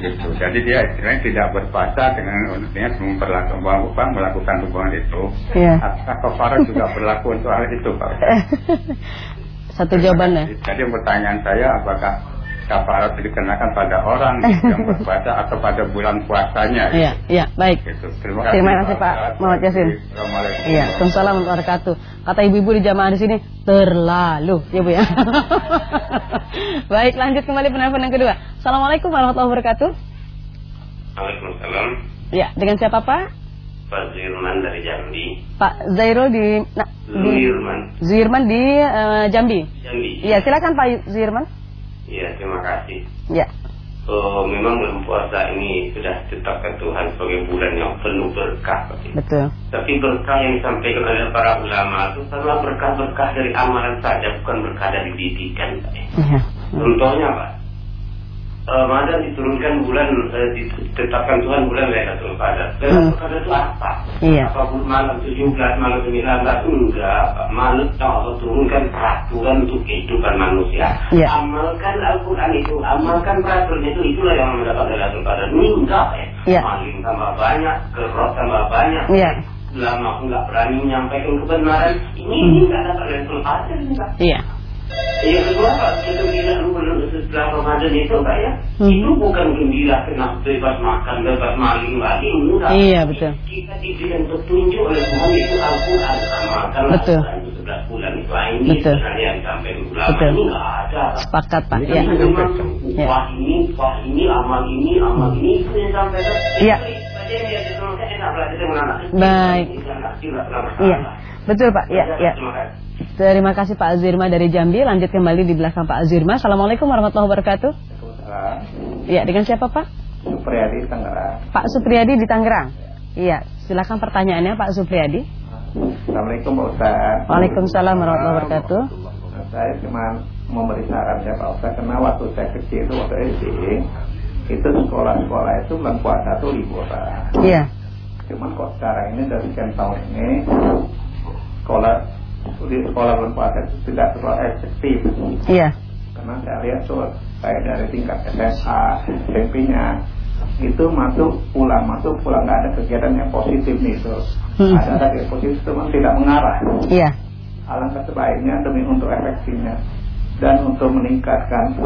gitu. Jadi dia istilahnya tidak berpuasa dengan niat memperlakukan melakukan hubungan itu. Yeah. Apakah juga berlaku untuk hal itu, Pak? Satu jawabannya. Jadi pertanyaan saya apakah kafarat dikenakan pada orang yang berpuasa atau pada bulan puasanya. Iya, iya, baik. Gitu. Terima kasih, Terima kasih Pak Muhammad Yasin. Iya, Assalamualaikum warahmatullahi wabarakatuh. Kata ibu-ibu di jamaah di sini terlalu, ya Bu ya. baik, lanjut kembali penelpon yang kedua. Assalamualaikum warahmatullahi wabarakatuh. Waalaikumsalam. Ya, dengan siapa Pak? Pak Zirman dari Jambi. Pak Zairul di nah, Zirman. Zirman di uh, Jambi. Jambi. Iya, silakan Pak Zirman. Iya, terima kasih. Ya. Oh, memang bulan puasa ini sudah ditetapkan Tuhan sebagai bulan yang penuh berkah. Betul. Tapi berkah yang disampaikan oleh para ulama itu karena berkah-berkah dari amalan saja, bukan berkah dari didikan. Ya. Contohnya, Pak, Ramadan diturunkan bulan eh, ditetapkan Tuhan bulan Lailatul Qadar. Lailatul hmm. Qadar itu apa? Iya. Apa malam 17, malam 19 enggak. Malam yang Allah turunkan peraturan untuk kehidupan manusia. Iya. Amalkan Al-Qur'an itu, amalkan peraturan itu itulah yang mendapat Lailatul Qadar. Enggak ya. Iya. Maling tambah banyak, kerot tambah banyak. Iya. Lama enggak berani menyampaikan kebenaran. Ini hmm. ini enggak dapat Lailatul Qadar enggak. Iya. Yang kedua Pak, gembira setelah Ramadan itu Pak ya, hmm. itu bukan gembira kena bebas makan, bebas maling lagi, enggak. Iya betul. Kita diberikan petunjuk oleh Tuhan itu Al-Quran, amalkan betul. Itu 11 bulan itu. Ini betul. sebenarnya yang disampaikan ulama betul. ini enggak ada. Sepakat Pak. Ya. Memang ya. wah ini, wah ini, amal ini, amal ini itu yang disampaikan. Iya. Baik. Iya. Betul Pak. Ya, ya. Terima kasih Pak Azirma dari Jambi. Lanjut kembali di belakang Pak Azirma. Assalamualaikum warahmatullahi wabarakatuh. puasa. Iya, dengan siapa Pak? Supriyadi Tangerang. Pak Supriyadi di Tangerang. Iya, silakan pertanyaannya Pak Supriyadi. Assalamualaikum Pak Ustaz. Waalaikumsalam warahmatullahi wabarakatuh. Saya cuma mau beri saran ya Pak Ustaz karena waktu saya kecil itu waktu SD itu sekolah-sekolah itu bulan puasa tuh liburan. Iya. Cuman kok sekarang ini dari sekian tahun ini sekolah di sekolah puasa itu tidak terlalu efektif. Iya. Karena saya lihat tuh kayak dari tingkat SMA, SMP-nya itu masuk pulang masuk pulang nggak ada kegiatan yang positif nih itu. Hmm. Ada ada yang positif cuma tidak mengarah. Iya. Alangkah sebaiknya demi untuk efektifnya dan untuk meningkatkan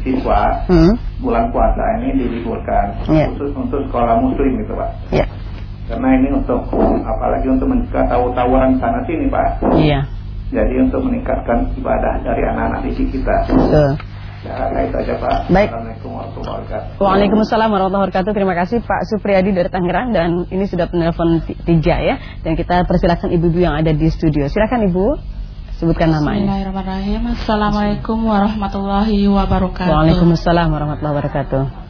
siswa Hmm. bulan puasa ini diliburkan Iya. khusus untuk sekolah muslim gitu pak. Iya. Karena ini untuk apalagi untuk mencegah tahu-tawuran sana sini pak. Iya. Jadi untuk meningkatkan ibadah dari anak-anak didik kita. Betul. Ya, itu aja Pak. Baik. Assalamualaikum warahmatullahi wabarakatuh. Waalaikumsalam warahmatullahi wabarakatuh. Terima kasih Pak Supriyadi dari Tangerang dan ini sudah penelpon ti- tiga ya. Dan kita persilakan ibu-ibu yang ada di studio. Silakan Ibu sebutkan namanya. Bismillahirrahmanirrahim. Assalamualaikum warahmatullahi wabarakatuh. Waalaikumsalam warahmatullahi wabarakatuh.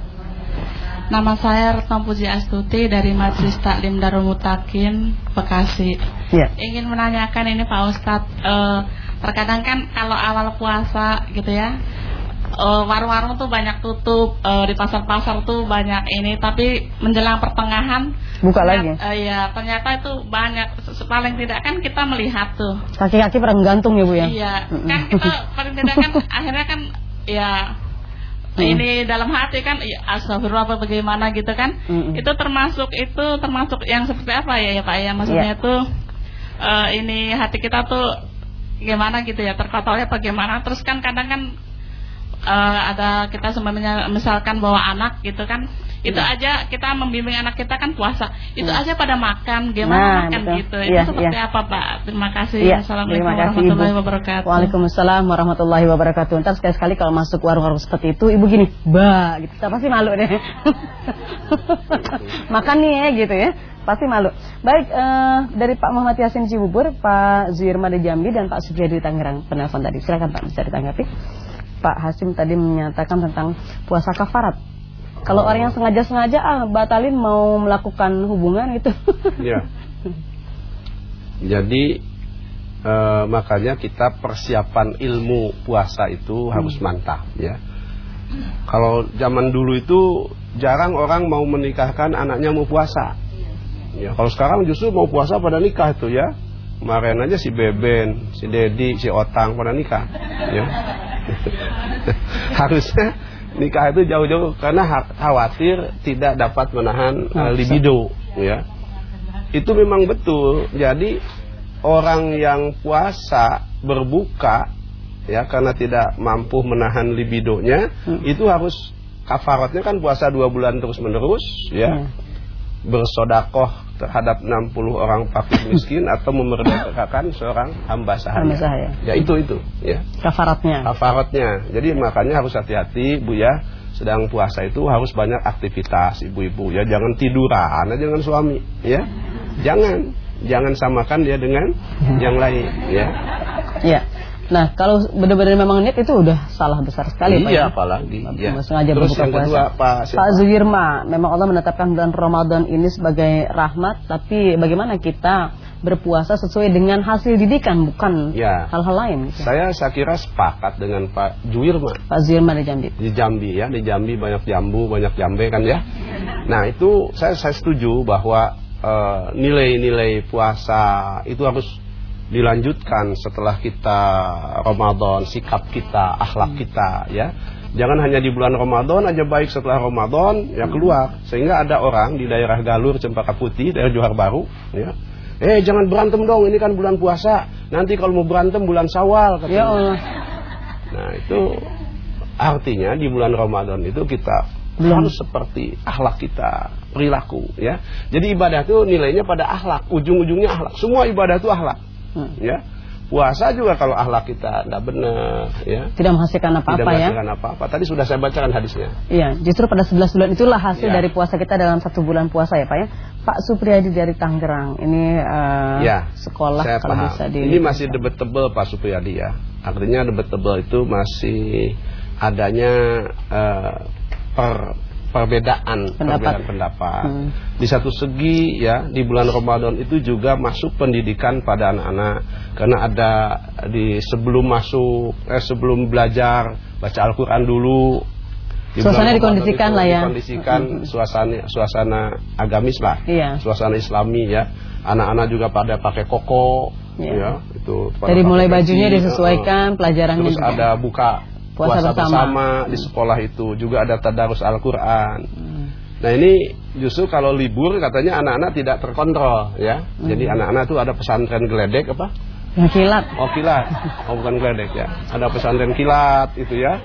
Nama saya Retno Puji Astuti dari Majelis Taklim Darul Mutakin Bekasi. Ya. Ingin menanyakan ini Pak Ustadz, eh, terkadang kan kalau awal puasa gitu ya, eh, warung-warung tuh banyak tutup, eh, di pasar-pasar tuh banyak ini, tapi menjelang pertengahan Buka lagi. ternyata- eh, ya ternyata itu banyak. Paling tidak kan kita melihat tuh. Kaki-kaki pernah gantung ya Bu ya? Iya, kan kita paling tidak kan akhirnya kan ya Mm. ini dalam hati kan ya, astagfirullah apa bagaimana gitu kan. Mm-mm. Itu termasuk itu termasuk yang seperti apa ya ya Pak ya maksudnya Iya. tuh eh, ini hati kita tuh gimana gitu ya terkotornya bagaimana terus kan kadang kan eh, ada kita sebenarnya misalkan bawa anak gitu kan itu Iya. aja kita membimbing anak kita kan puasa itu Iya. aja pada makan Nah, gimana makan betul. gitu itu Iya, seperti iya. apa Pak terima kasih Iya, assalamualaikum terima kasih, warahmatullahi Ibu. wabarakatuh Waalaikumsalam warahmatullahi wabarakatuh. Ntar sekali-sekali kalau masuk warung-warung seperti itu, ibu gini, bah, gitu. Kita pasti malu deh. Makan nih ya, gitu ya. Pasti malu. Baik, eh, dari Pak Muhammad Yasin Cibubur, Pak Zuirma di Jambi, dan Pak Supriyadi di Tangerang penelpon tadi. Silakan Pak bisa ditanggapi. Pak Hasim tadi menyatakan tentang puasa kafarat. Kalau orang yang sengaja-sengaja ah batalin mau melakukan hubungan gitu. Ya. Jadi eh, makanya kita persiapan ilmu puasa itu harus mantap ya. Kalau zaman dulu itu jarang orang mau menikahkan anaknya mau puasa. Ya, kalau sekarang justru mau puasa pada nikah itu ya. Kemarin aja si Beben, si Dedi, si Otang pada nikah. Ya. Harusnya nikah itu jauh-jauh karena ha- khawatir tidak dapat menahan eh, libido ya itu memang betul. Jadi orang yang puasa berbuka ya karena tidak mampu menahan libidonya Hmm. itu harus kafaratnya kan puasa dua bulan terus menerus ya Hmm. Bersodakoh terhadap 60 orang fakir miskin atau memerdekakan seorang hamba sahaya. Hamba sahaya. Ya itu itu ya Kafaratnya. kafaratnya. Jadi makanya harus hati-hati Bu ya. Sedang puasa itu harus banyak aktivitas ibu-ibu ya. Jangan tiduran aja dengan suami ya. Jangan jangan samakan dia dengan yang lain ya. Iya. Nah, kalau benar-benar memang niat itu udah salah besar sekali Pak. iya ya. apalagi ya. Nggak sengaja Terus berbuka yang kedua puasa. Pak siapa? Pak Zuhirma, memang Allah menetapkan bulan Ramadan ini sebagai rahmat, tapi bagaimana kita berpuasa sesuai dengan hasil didikan, bukan Ya. hal-hal lain. gitu. Saya saya kira sepakat dengan Pak Juirma. Pak Zuhirma di Jambi. di Jambi ya di Jambi banyak jambu banyak jambe kan ya nah itu saya saya setuju bahwa eh, nilai-nilai puasa itu harus dilanjutkan setelah kita Ramadan sikap kita akhlak kita ya jangan hanya di bulan Ramadan aja baik setelah Ramadan ya keluar sehingga ada orang di daerah Galur Cempaka Putih daerah Johar Baru ya eh jangan berantem dong ini kan bulan puasa nanti kalau mau berantem bulan Sawal katanya. Ya Allah. Nah itu artinya di bulan Ramadan itu kita Belum. harus seperti akhlak kita, perilaku ya. Jadi ibadah itu nilainya pada akhlak, ujung-ujungnya akhlak. Semua ibadah itu akhlak, Hmm. ya. Puasa juga kalau akhlak kita tidak benar, ya. Tidak menghasilkan Tidak apa-apa ya. menghasilkan apa-apa. Tadi sudah saya bacakan hadisnya. Iya, justru pada 11 bulan itulah hasil Ya. dari puasa kita dalam satu bulan puasa ya Pak ya. Pak Supriyadi dari Tangerang, ini eh, ya, sekolah saya kalau paham. bisa di Ini masih debatable Pak Supriyadi ya. Artinya debatable itu masih adanya eh, per perbedaan Pendapat. perbedaan pendapat. Hmm. Di satu segi ya di bulan Ramadan itu juga masuk pendidikan pada anak-anak karena ada di sebelum masuk eh, sebelum belajar baca Al-Qur'an dulu. Di Suasana dikondisikan lah ya. Dikondisikan suasana suasana agamis lah. Iya. Suasana Islami ya. Anak-anak juga pada pakai koko Iya. ya, itu Dari mulai bajunya disesuaikan, pelajarannya Terus juga. ada buka Puasa puasa, bersama. bersama. di sekolah itu, juga ada tadarus Al-Qur'an. Hmm. Nah, ini justru kalau libur katanya anak-anak tidak terkontrol ya. Hmm. Jadi anak-anak tuh ada pesantren geledek apa? Kilat. Oh, kilat. Oh, bukan geledek ya. Ada pesantren kilat itu ya.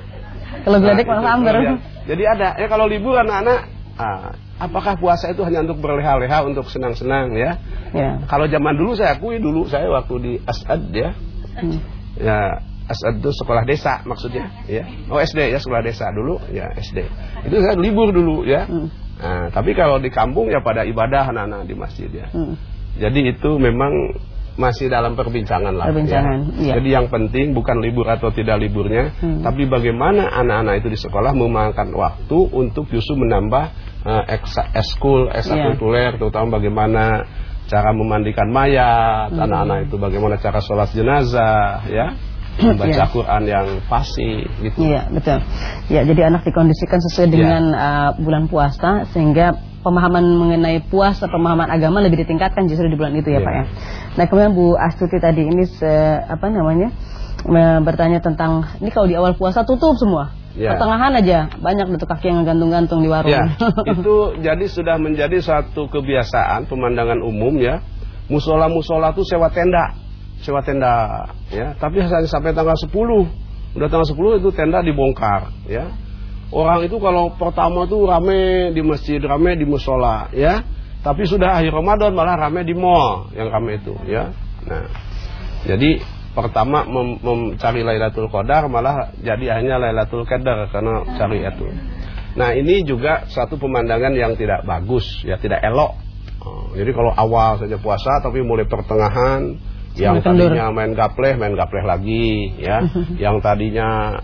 Kalau geledek Nah, malah samber. kemudian- Jadi ada ya kalau libur anak-anak ah, apakah puasa itu hanya untuk berleha-leha untuk senang-senang ya? Ya. Kalau zaman dulu saya akui dulu saya waktu di Asad ya. Hmm. Ya Asad itu sekolah desa maksudnya ya. Oh SD ya sekolah desa dulu ya SD. Itu saya libur dulu ya. Hmm. Nah, tapi kalau di kampung ya pada ibadah anak-anak di masjid ya. Hmm. Jadi itu memang masih dalam perbincangan lah. Perbincangan, ya. iya. Jadi yang penting bukan libur atau tidak liburnya, Hmm. tapi bagaimana anak-anak itu di sekolah memakan waktu untuk justru menambah eksa- eskul, ekstrakurikuler, terutama bagaimana cara memandikan mayat, Hmm. anak-anak itu bagaimana cara sholat jenazah, ya, membaca Iya. Quran yang fasih, gitu. Iya betul. Ya jadi anak dikondisikan sesuai Iya. dengan uh, bulan puasa sehingga pemahaman mengenai puasa pemahaman agama lebih ditingkatkan justru di bulan itu ya Iya. Pak ya. Nah kemudian Bu Astuti tadi ini se, apa namanya bertanya tentang ini kalau di awal puasa tutup semua. Iya. Pertengahan aja banyak tuh kaki yang gantung-gantung di warung. Ya, itu jadi sudah menjadi satu kebiasaan pemandangan umum ya. Musola-musola tuh sewa tenda, sewa tenda ya. Tapi hanya sampai tanggal 10. Udah tanggal 10 itu tenda dibongkar ya. Orang itu kalau pertama tuh rame di masjid, rame di musola ya. Tapi sudah akhir Ramadan malah rame di mall yang rame itu ya. Nah, jadi pertama mencari Lailatul Qadar malah jadi hanya Lailatul Qadar karena cari itu. Nah ini juga satu pemandangan yang tidak bagus ya tidak elok. Oh, jadi kalau awal saja puasa tapi mulai pertengahan yang tadinya main gapleh main gapleh lagi ya, yang tadinya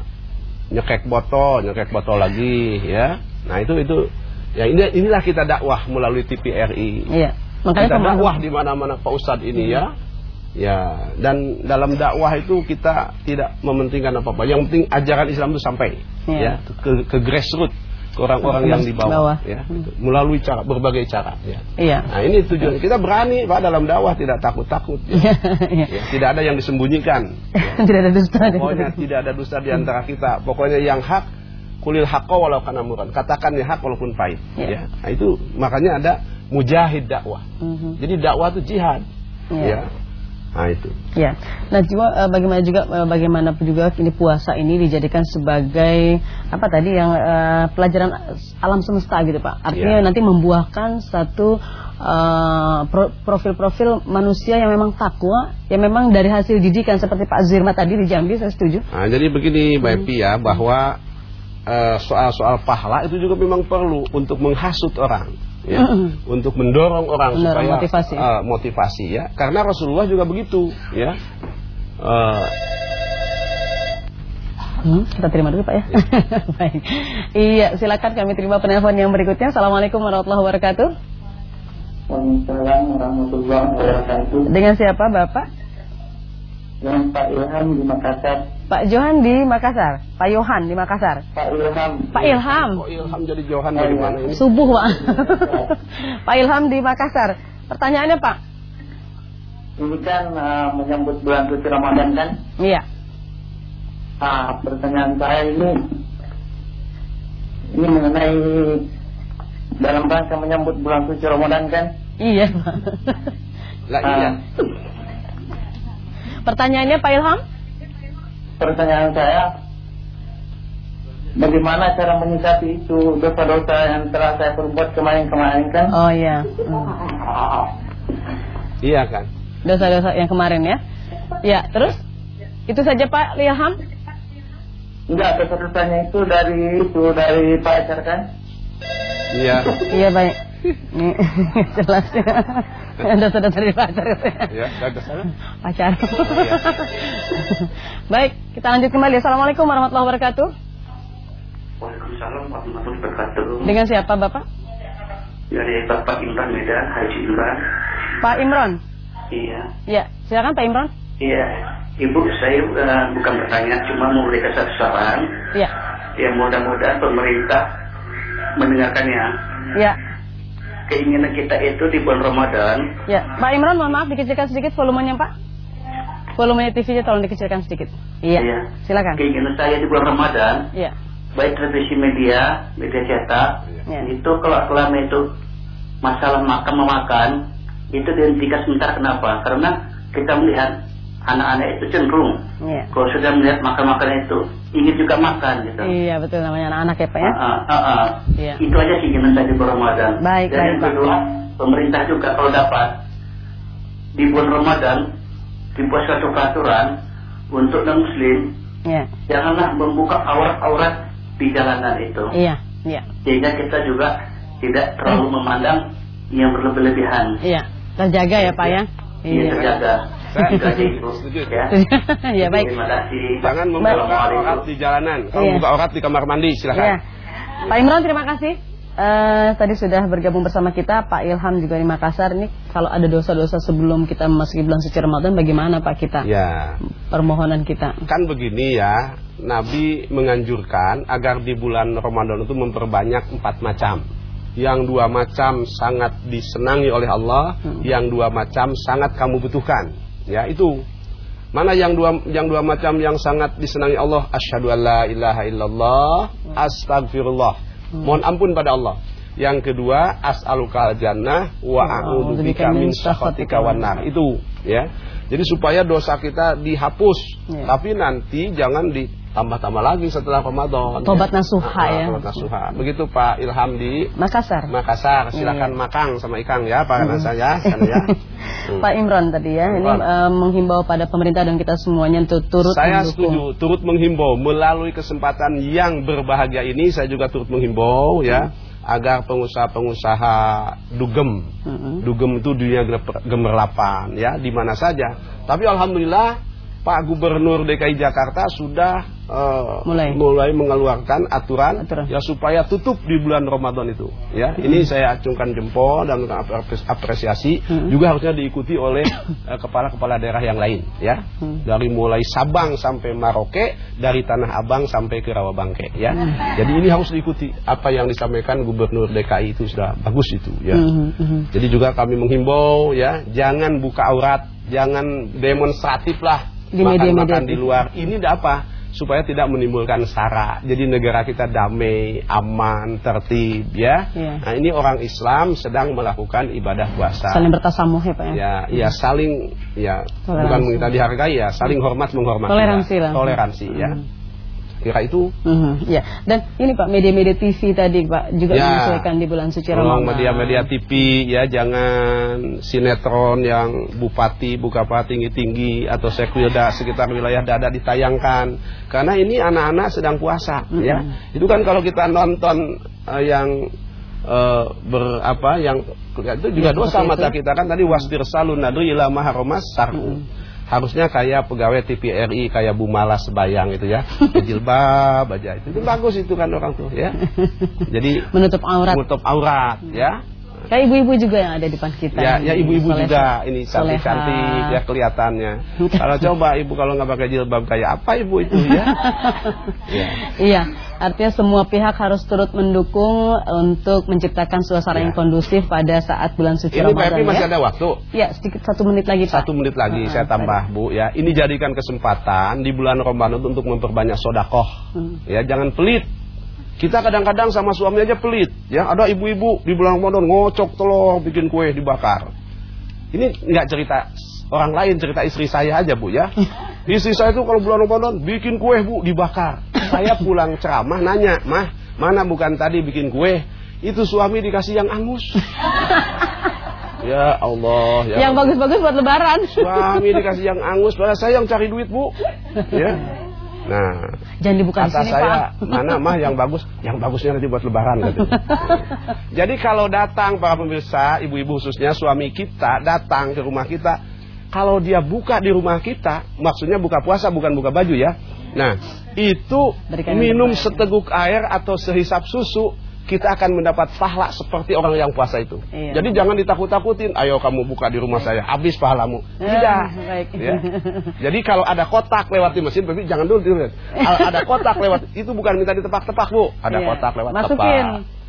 nyekek botol nyekek botol lagi ya. Nah itu itu ya ini inilah kita dakwah melalui TVRI. Iya. Makanya Kita dakwah di mana-mana Pak Ustadz ini ya. Ya, dan dalam dakwah itu kita tidak mementingkan apa-apa. Yang penting ajaran Islam itu sampai Iya. ya ke, ke grassroots, orang-orang yang di Bawah. bawah, ya. Melalui cara berbagai cara ya. Iya. Nah, ini tujuan kita berani Pak dalam dakwah tidak takut-takut ya. Iya. Ya, tidak ada yang disembunyikan. ya. Tidak ada dusta. Pokoknya tidak ada dusta di antara kita. Pokoknya yang hak kulil haqqa walau kana murran. Katakan yang hak walaupun pahit. Ya. Ya. Nah, itu makanya ada mujahid dakwah. Mhm. Jadi dakwah itu jihad. Iya. Ya. Nah itu. Ya, nah juga eh, bagaimana juga eh, bagaimanapun juga ini puasa ini dijadikan sebagai apa tadi yang eh, pelajaran alam semesta gitu pak. Artinya Ya. nanti membuahkan satu pro- profil-profil manusia yang memang takwa, yang memang dari hasil didikan seperti Pak Zirma tadi di Jambi, saya setuju. Nah, jadi begini Mbak Epi ya bahwa soal-soal pahala itu juga memang perlu untuk menghasut orang. Ya, untuk mendorong orang Mendorong supaya motivasi. eh, motivasi ya karena Rasulullah juga begitu ya Eh, Hmm, kita terima dulu Pak ya. Baik. Iya, silakan kami terima penelpon yang berikutnya. Assalamualaikum warahmatullahi wabarakatuh. Waalaikumsalam warahmatullahi wabarakatuh. Dengan siapa Bapak? Dengan Pak Ilham di Makassar. Pak Johan di Makassar. Pak Yohan di Makassar. Pak Ilham. Pak Ilham. kok Ilham jadi Johan dari mana ini Subuh Pak. Pak Ilham di Makassar. Pertanyaannya Pak. Ini kan uh, menyambut bulan suci Ramadan kan? Iya. Nah, pertanyaan saya ini ini mengenai dalam rangka menyambut bulan suci Ramadan kan? Iya Pak. lah iya Ah, Pertanyaannya Pak Ilham? pertanyaan saya bagaimana cara menyikapi itu dosa-dosa yang telah saya perbuat kemarin-kemarin kan? Oh iya. Hmm. iya kan Dosa-dosa yang kemarin ya. Ya, terus? Itu saja Pak Ilham? Enggak, dosa-dosanya itu dari itu dari pacar kan? iya Iya baik. Ini jelas ya. Dosa-dosa dari pacar. ya Pacar. Baik, kita lanjut kembali. Assalamualaikum warahmatullahi wabarakatuh. Waalaikumsalam warahmatullahi wabarakatuh. Dengan siapa Bapak? Dari Bapak Imran Medan, Haji Imran. Pak Imron. Iya. Ya, silakan Pak Imron. Iya. Ibu, saya eh, bukan bertanya, cuma mau berikan satu saran. Ya. Ya mudah-mudahan pemerintah mendengarkannya. Ya. Keinginan kita itu di bulan Ramadan, Ya, Pak Imron mohon maaf dikecilkan sedikit volumenya Pak. Volumenya TV-nya tolong dikecilkan sedikit. Iya. Iya. Silakan. keinginan saya di bulan Ramadan, Iya. baik televisi media, media cetak, Ya. itu kalau selama itu masalah makan memakan, itu dihentikan sebentar kenapa? Karena kita melihat anak-anak itu cenderung Iya. kalau sudah melihat makan-makan itu ingin juga makan gitu. Iya, betul namanya anak-anak ya Pak ya. Ah, ah, ah, ah. Iya. Itu aja keinginan saya di bulan Ramadan. Baik, Dan baik, yang Pak. kedua, pemerintah juga kalau dapat di bulan Ramadan dibuat suatu peraturan untuk non muslim Iya. janganlah membuka aurat-aurat di jalanan itu. Iya, iya. Sehingga kita juga tidak terlalu memandang yang berlebih-lebihan. Iya. Terjaga ya Pak ya. Iya, terjaga. Saya setuju. Ya. ya baik. Terima kasih. Jangan membuka aurat di jalanan. Kalau Iya. buka aurat di kamar mandi, Iya. silakan. Pak Imron terima kasih. Eh, tadi sudah bergabung bersama kita Pak Ilham juga di Makassar ini kalau ada dosa-dosa sebelum kita memasuki bulan suci Ramadan bagaimana Pak kita Ya. permohonan kita Kan begini ya, Nabi menganjurkan agar di bulan Ramadan itu memperbanyak empat macam. Yang dua macam sangat disenangi oleh Allah, Hmm. yang dua macam sangat kamu butuhkan. Ya, itu. Mana yang dua yang dua macam yang sangat disenangi Allah? Asyhadu alla ilaha illallah, astagfirullah. Mohon ampun pada Allah. Yang kedua, as'alukal jannah wa a'udzubika min sakhatika wan nar. Itu, ya. Jadi supaya dosa kita dihapus. Ya. Tapi nanti jangan ditambah-tambah lagi setelah Ramadan. Tobat ya. nasuha Ah, ya. Tobat nasuha. Begitu Pak Ilham di Makassar Makassar. Silakan Iya. makang sama Ikang ya, Pak Kanan saya, sana ya. Hmm. Pak Imron tadi ya ini Imron. eh, menghimbau pada pemerintah dan kita semuanya untuk turut Saya mendukung setuju, turut menghimbau melalui kesempatan yang berbahagia ini saya juga turut menghimbau ya agar pengusaha-pengusaha dugem, Mm-mm. dugem itu dunia gemer- gemerlapan ya di mana saja. Tapi alhamdulillah Pak Gubernur DKI Jakarta sudah eh, Mulai. mengeluarkan aturan, Aturan. ya supaya tutup di bulan Ramadan itu. Ya, ini saya acungkan jempol dan apres- apresiasi Hmm. juga harusnya diikuti oleh eh, kepala-kepala daerah yang lain. Ya, Hmm. dari mulai Sabang sampai Maroke, dari Tanah Abang sampai ke Rawabangke. Ya, Hmm. jadi ini harus diikuti apa yang disampaikan Gubernur DKI itu sudah bagus itu. Ya. Mhm, mhm. Jadi juga kami menghimbau ya, jangan buka aurat, jangan demonstratif lah Di makan-makan di luar. Ini apa? Supaya tidak menimbulkan sara. Jadi negara kita damai, aman, tertib ya. Iya. Nah, ini orang Islam sedang melakukan ibadah puasa. saling bertasamuh ya Pak ya Ya, ya saling ya Toleransi. bukan minta dihargai ya, saling hormat menghormati. Toleransi ya. lah. Toleransi ya. Hmm. Kira itu Mhm, ya dan ini Pak media-media TV tadi Pak juga Ya. menyesuaikan di bulan suci Ramadan media-media TV ya jangan sinetron yang bupati, bukapa tinggi-tinggi atau sekwilda sekitar wilayah dada ditayangkan karena ini anak-anak sedang puasa Mm-mm. ya. Itu kan kalau kita nonton eh, yang eh, ber apa yang itu juga Ya, dosa mata itu. kita kan tadi wastir salun nadri ila maharomas sarku. Harusnya kayak pegawai TVRI kayak Bu Malas Sebayang itu ya. Jilbab aja itu. Itu bagus itu kan orang tuh ya. Jadi menutup aurat menutup aurat ya. Kayak ibu-ibu juga yang ada di depan kita Ya, ya ibu-ibu juga ini cantik-cantik ya kelihatannya. kalau coba ibu kalau nggak pakai jilbab kayak apa ibu itu ya? ya. Iya, artinya semua pihak harus turut mendukung untuk menciptakan suasana Ya. yang kondusif pada saat bulan suci Ini Ramadan Pepi masih ya. ada waktu. Ya, sedikit satu menit lagi Pak. Satu menit lagi Ah, saya tambah Bu ya. Ini jadikan kesempatan di bulan Ramadan untuk memperbanyak sodakoh. Hmm. Ya jangan pelit. Kita kadang-kadang sama suami aja pelit. Ya ada ibu-ibu di bulan Ramadan ngocok telur bikin kue dibakar. Ini nggak cerita orang lain cerita istri saya aja Bu ya. Istri saya tuh kalau bulan Ramadan bikin kue Bu dibakar. Saya pulang ceramah nanya, "Mah, mana bukan tadi bikin kue? Itu suami dikasih yang angus." ya Allah, ya Yang bagus-bagus buat lebaran. Suami dikasih yang angus, padahal saya yang cari duit bu. Ya. Nah, Jangan dibuka di kata sini, saya Pak. mana mah yang bagus, yang bagusnya nanti buat lebaran katanya. Jadi kalau datang para pemirsa, ibu-ibu khususnya suami kita datang ke rumah kita, kalau dia buka di rumah kita, maksudnya buka puasa bukan buka baju ya. Nah, itu Berikan minum seteguk air atau sehisap susu kita akan mendapat pahala seperti orang yang puasa itu. Iya. Jadi jangan ditakut-takutin, ayo kamu buka di rumah saya, habis pahalamu. Eh, Tidak. baik. Ya. Jadi kalau ada kotak lewat di mesin, Baby jangan dulu dulu. Ada kotak lewat, itu bukan minta ditepak-tepak, Bu. Ada Iya. kotak lewat Masukin. tepak.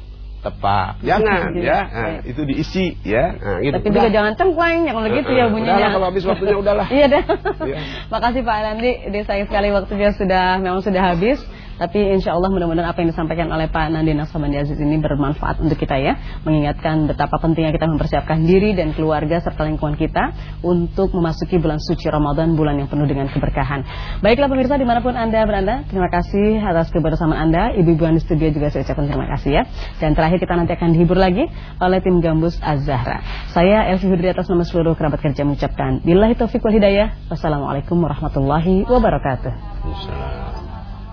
Tepak. Jangan Iya. ya. Nah, Baik. itu diisi ya. Nah, gitu. Tapi Udah. juga jangan cengkleng, jangan begitu ya Eh, eh, bunyinya. udahlah, kalau habis waktunya udahlah. iya dah. Iya. Makasih Pak Nandi, Dia sayang sekali waktunya sudah memang sudah habis. Tapi insya Allah mudah-mudahan apa yang disampaikan oleh Pak Nandi Naksabandi Aziz ini bermanfaat untuk kita ya. Mengingatkan betapa pentingnya kita mempersiapkan diri dan keluarga serta lingkungan kita untuk memasuki bulan suci Ramadan, bulan yang penuh dengan keberkahan. Baiklah pemirsa di mana pun Anda berada, terima kasih atas kebersamaan Anda. Ibu-ibu di studio juga saya ucapkan terima kasih ya. Dan terakhir kita nanti akan dihibur lagi oleh tim Gambus Az-Zahra. Saya Elvi Hudri atas nama seluruh kerabat kerja mengucapkan Billahi taufiq wal hidayah. Wassalamualaikum warahmatullahi wabarakatuh. Bisa.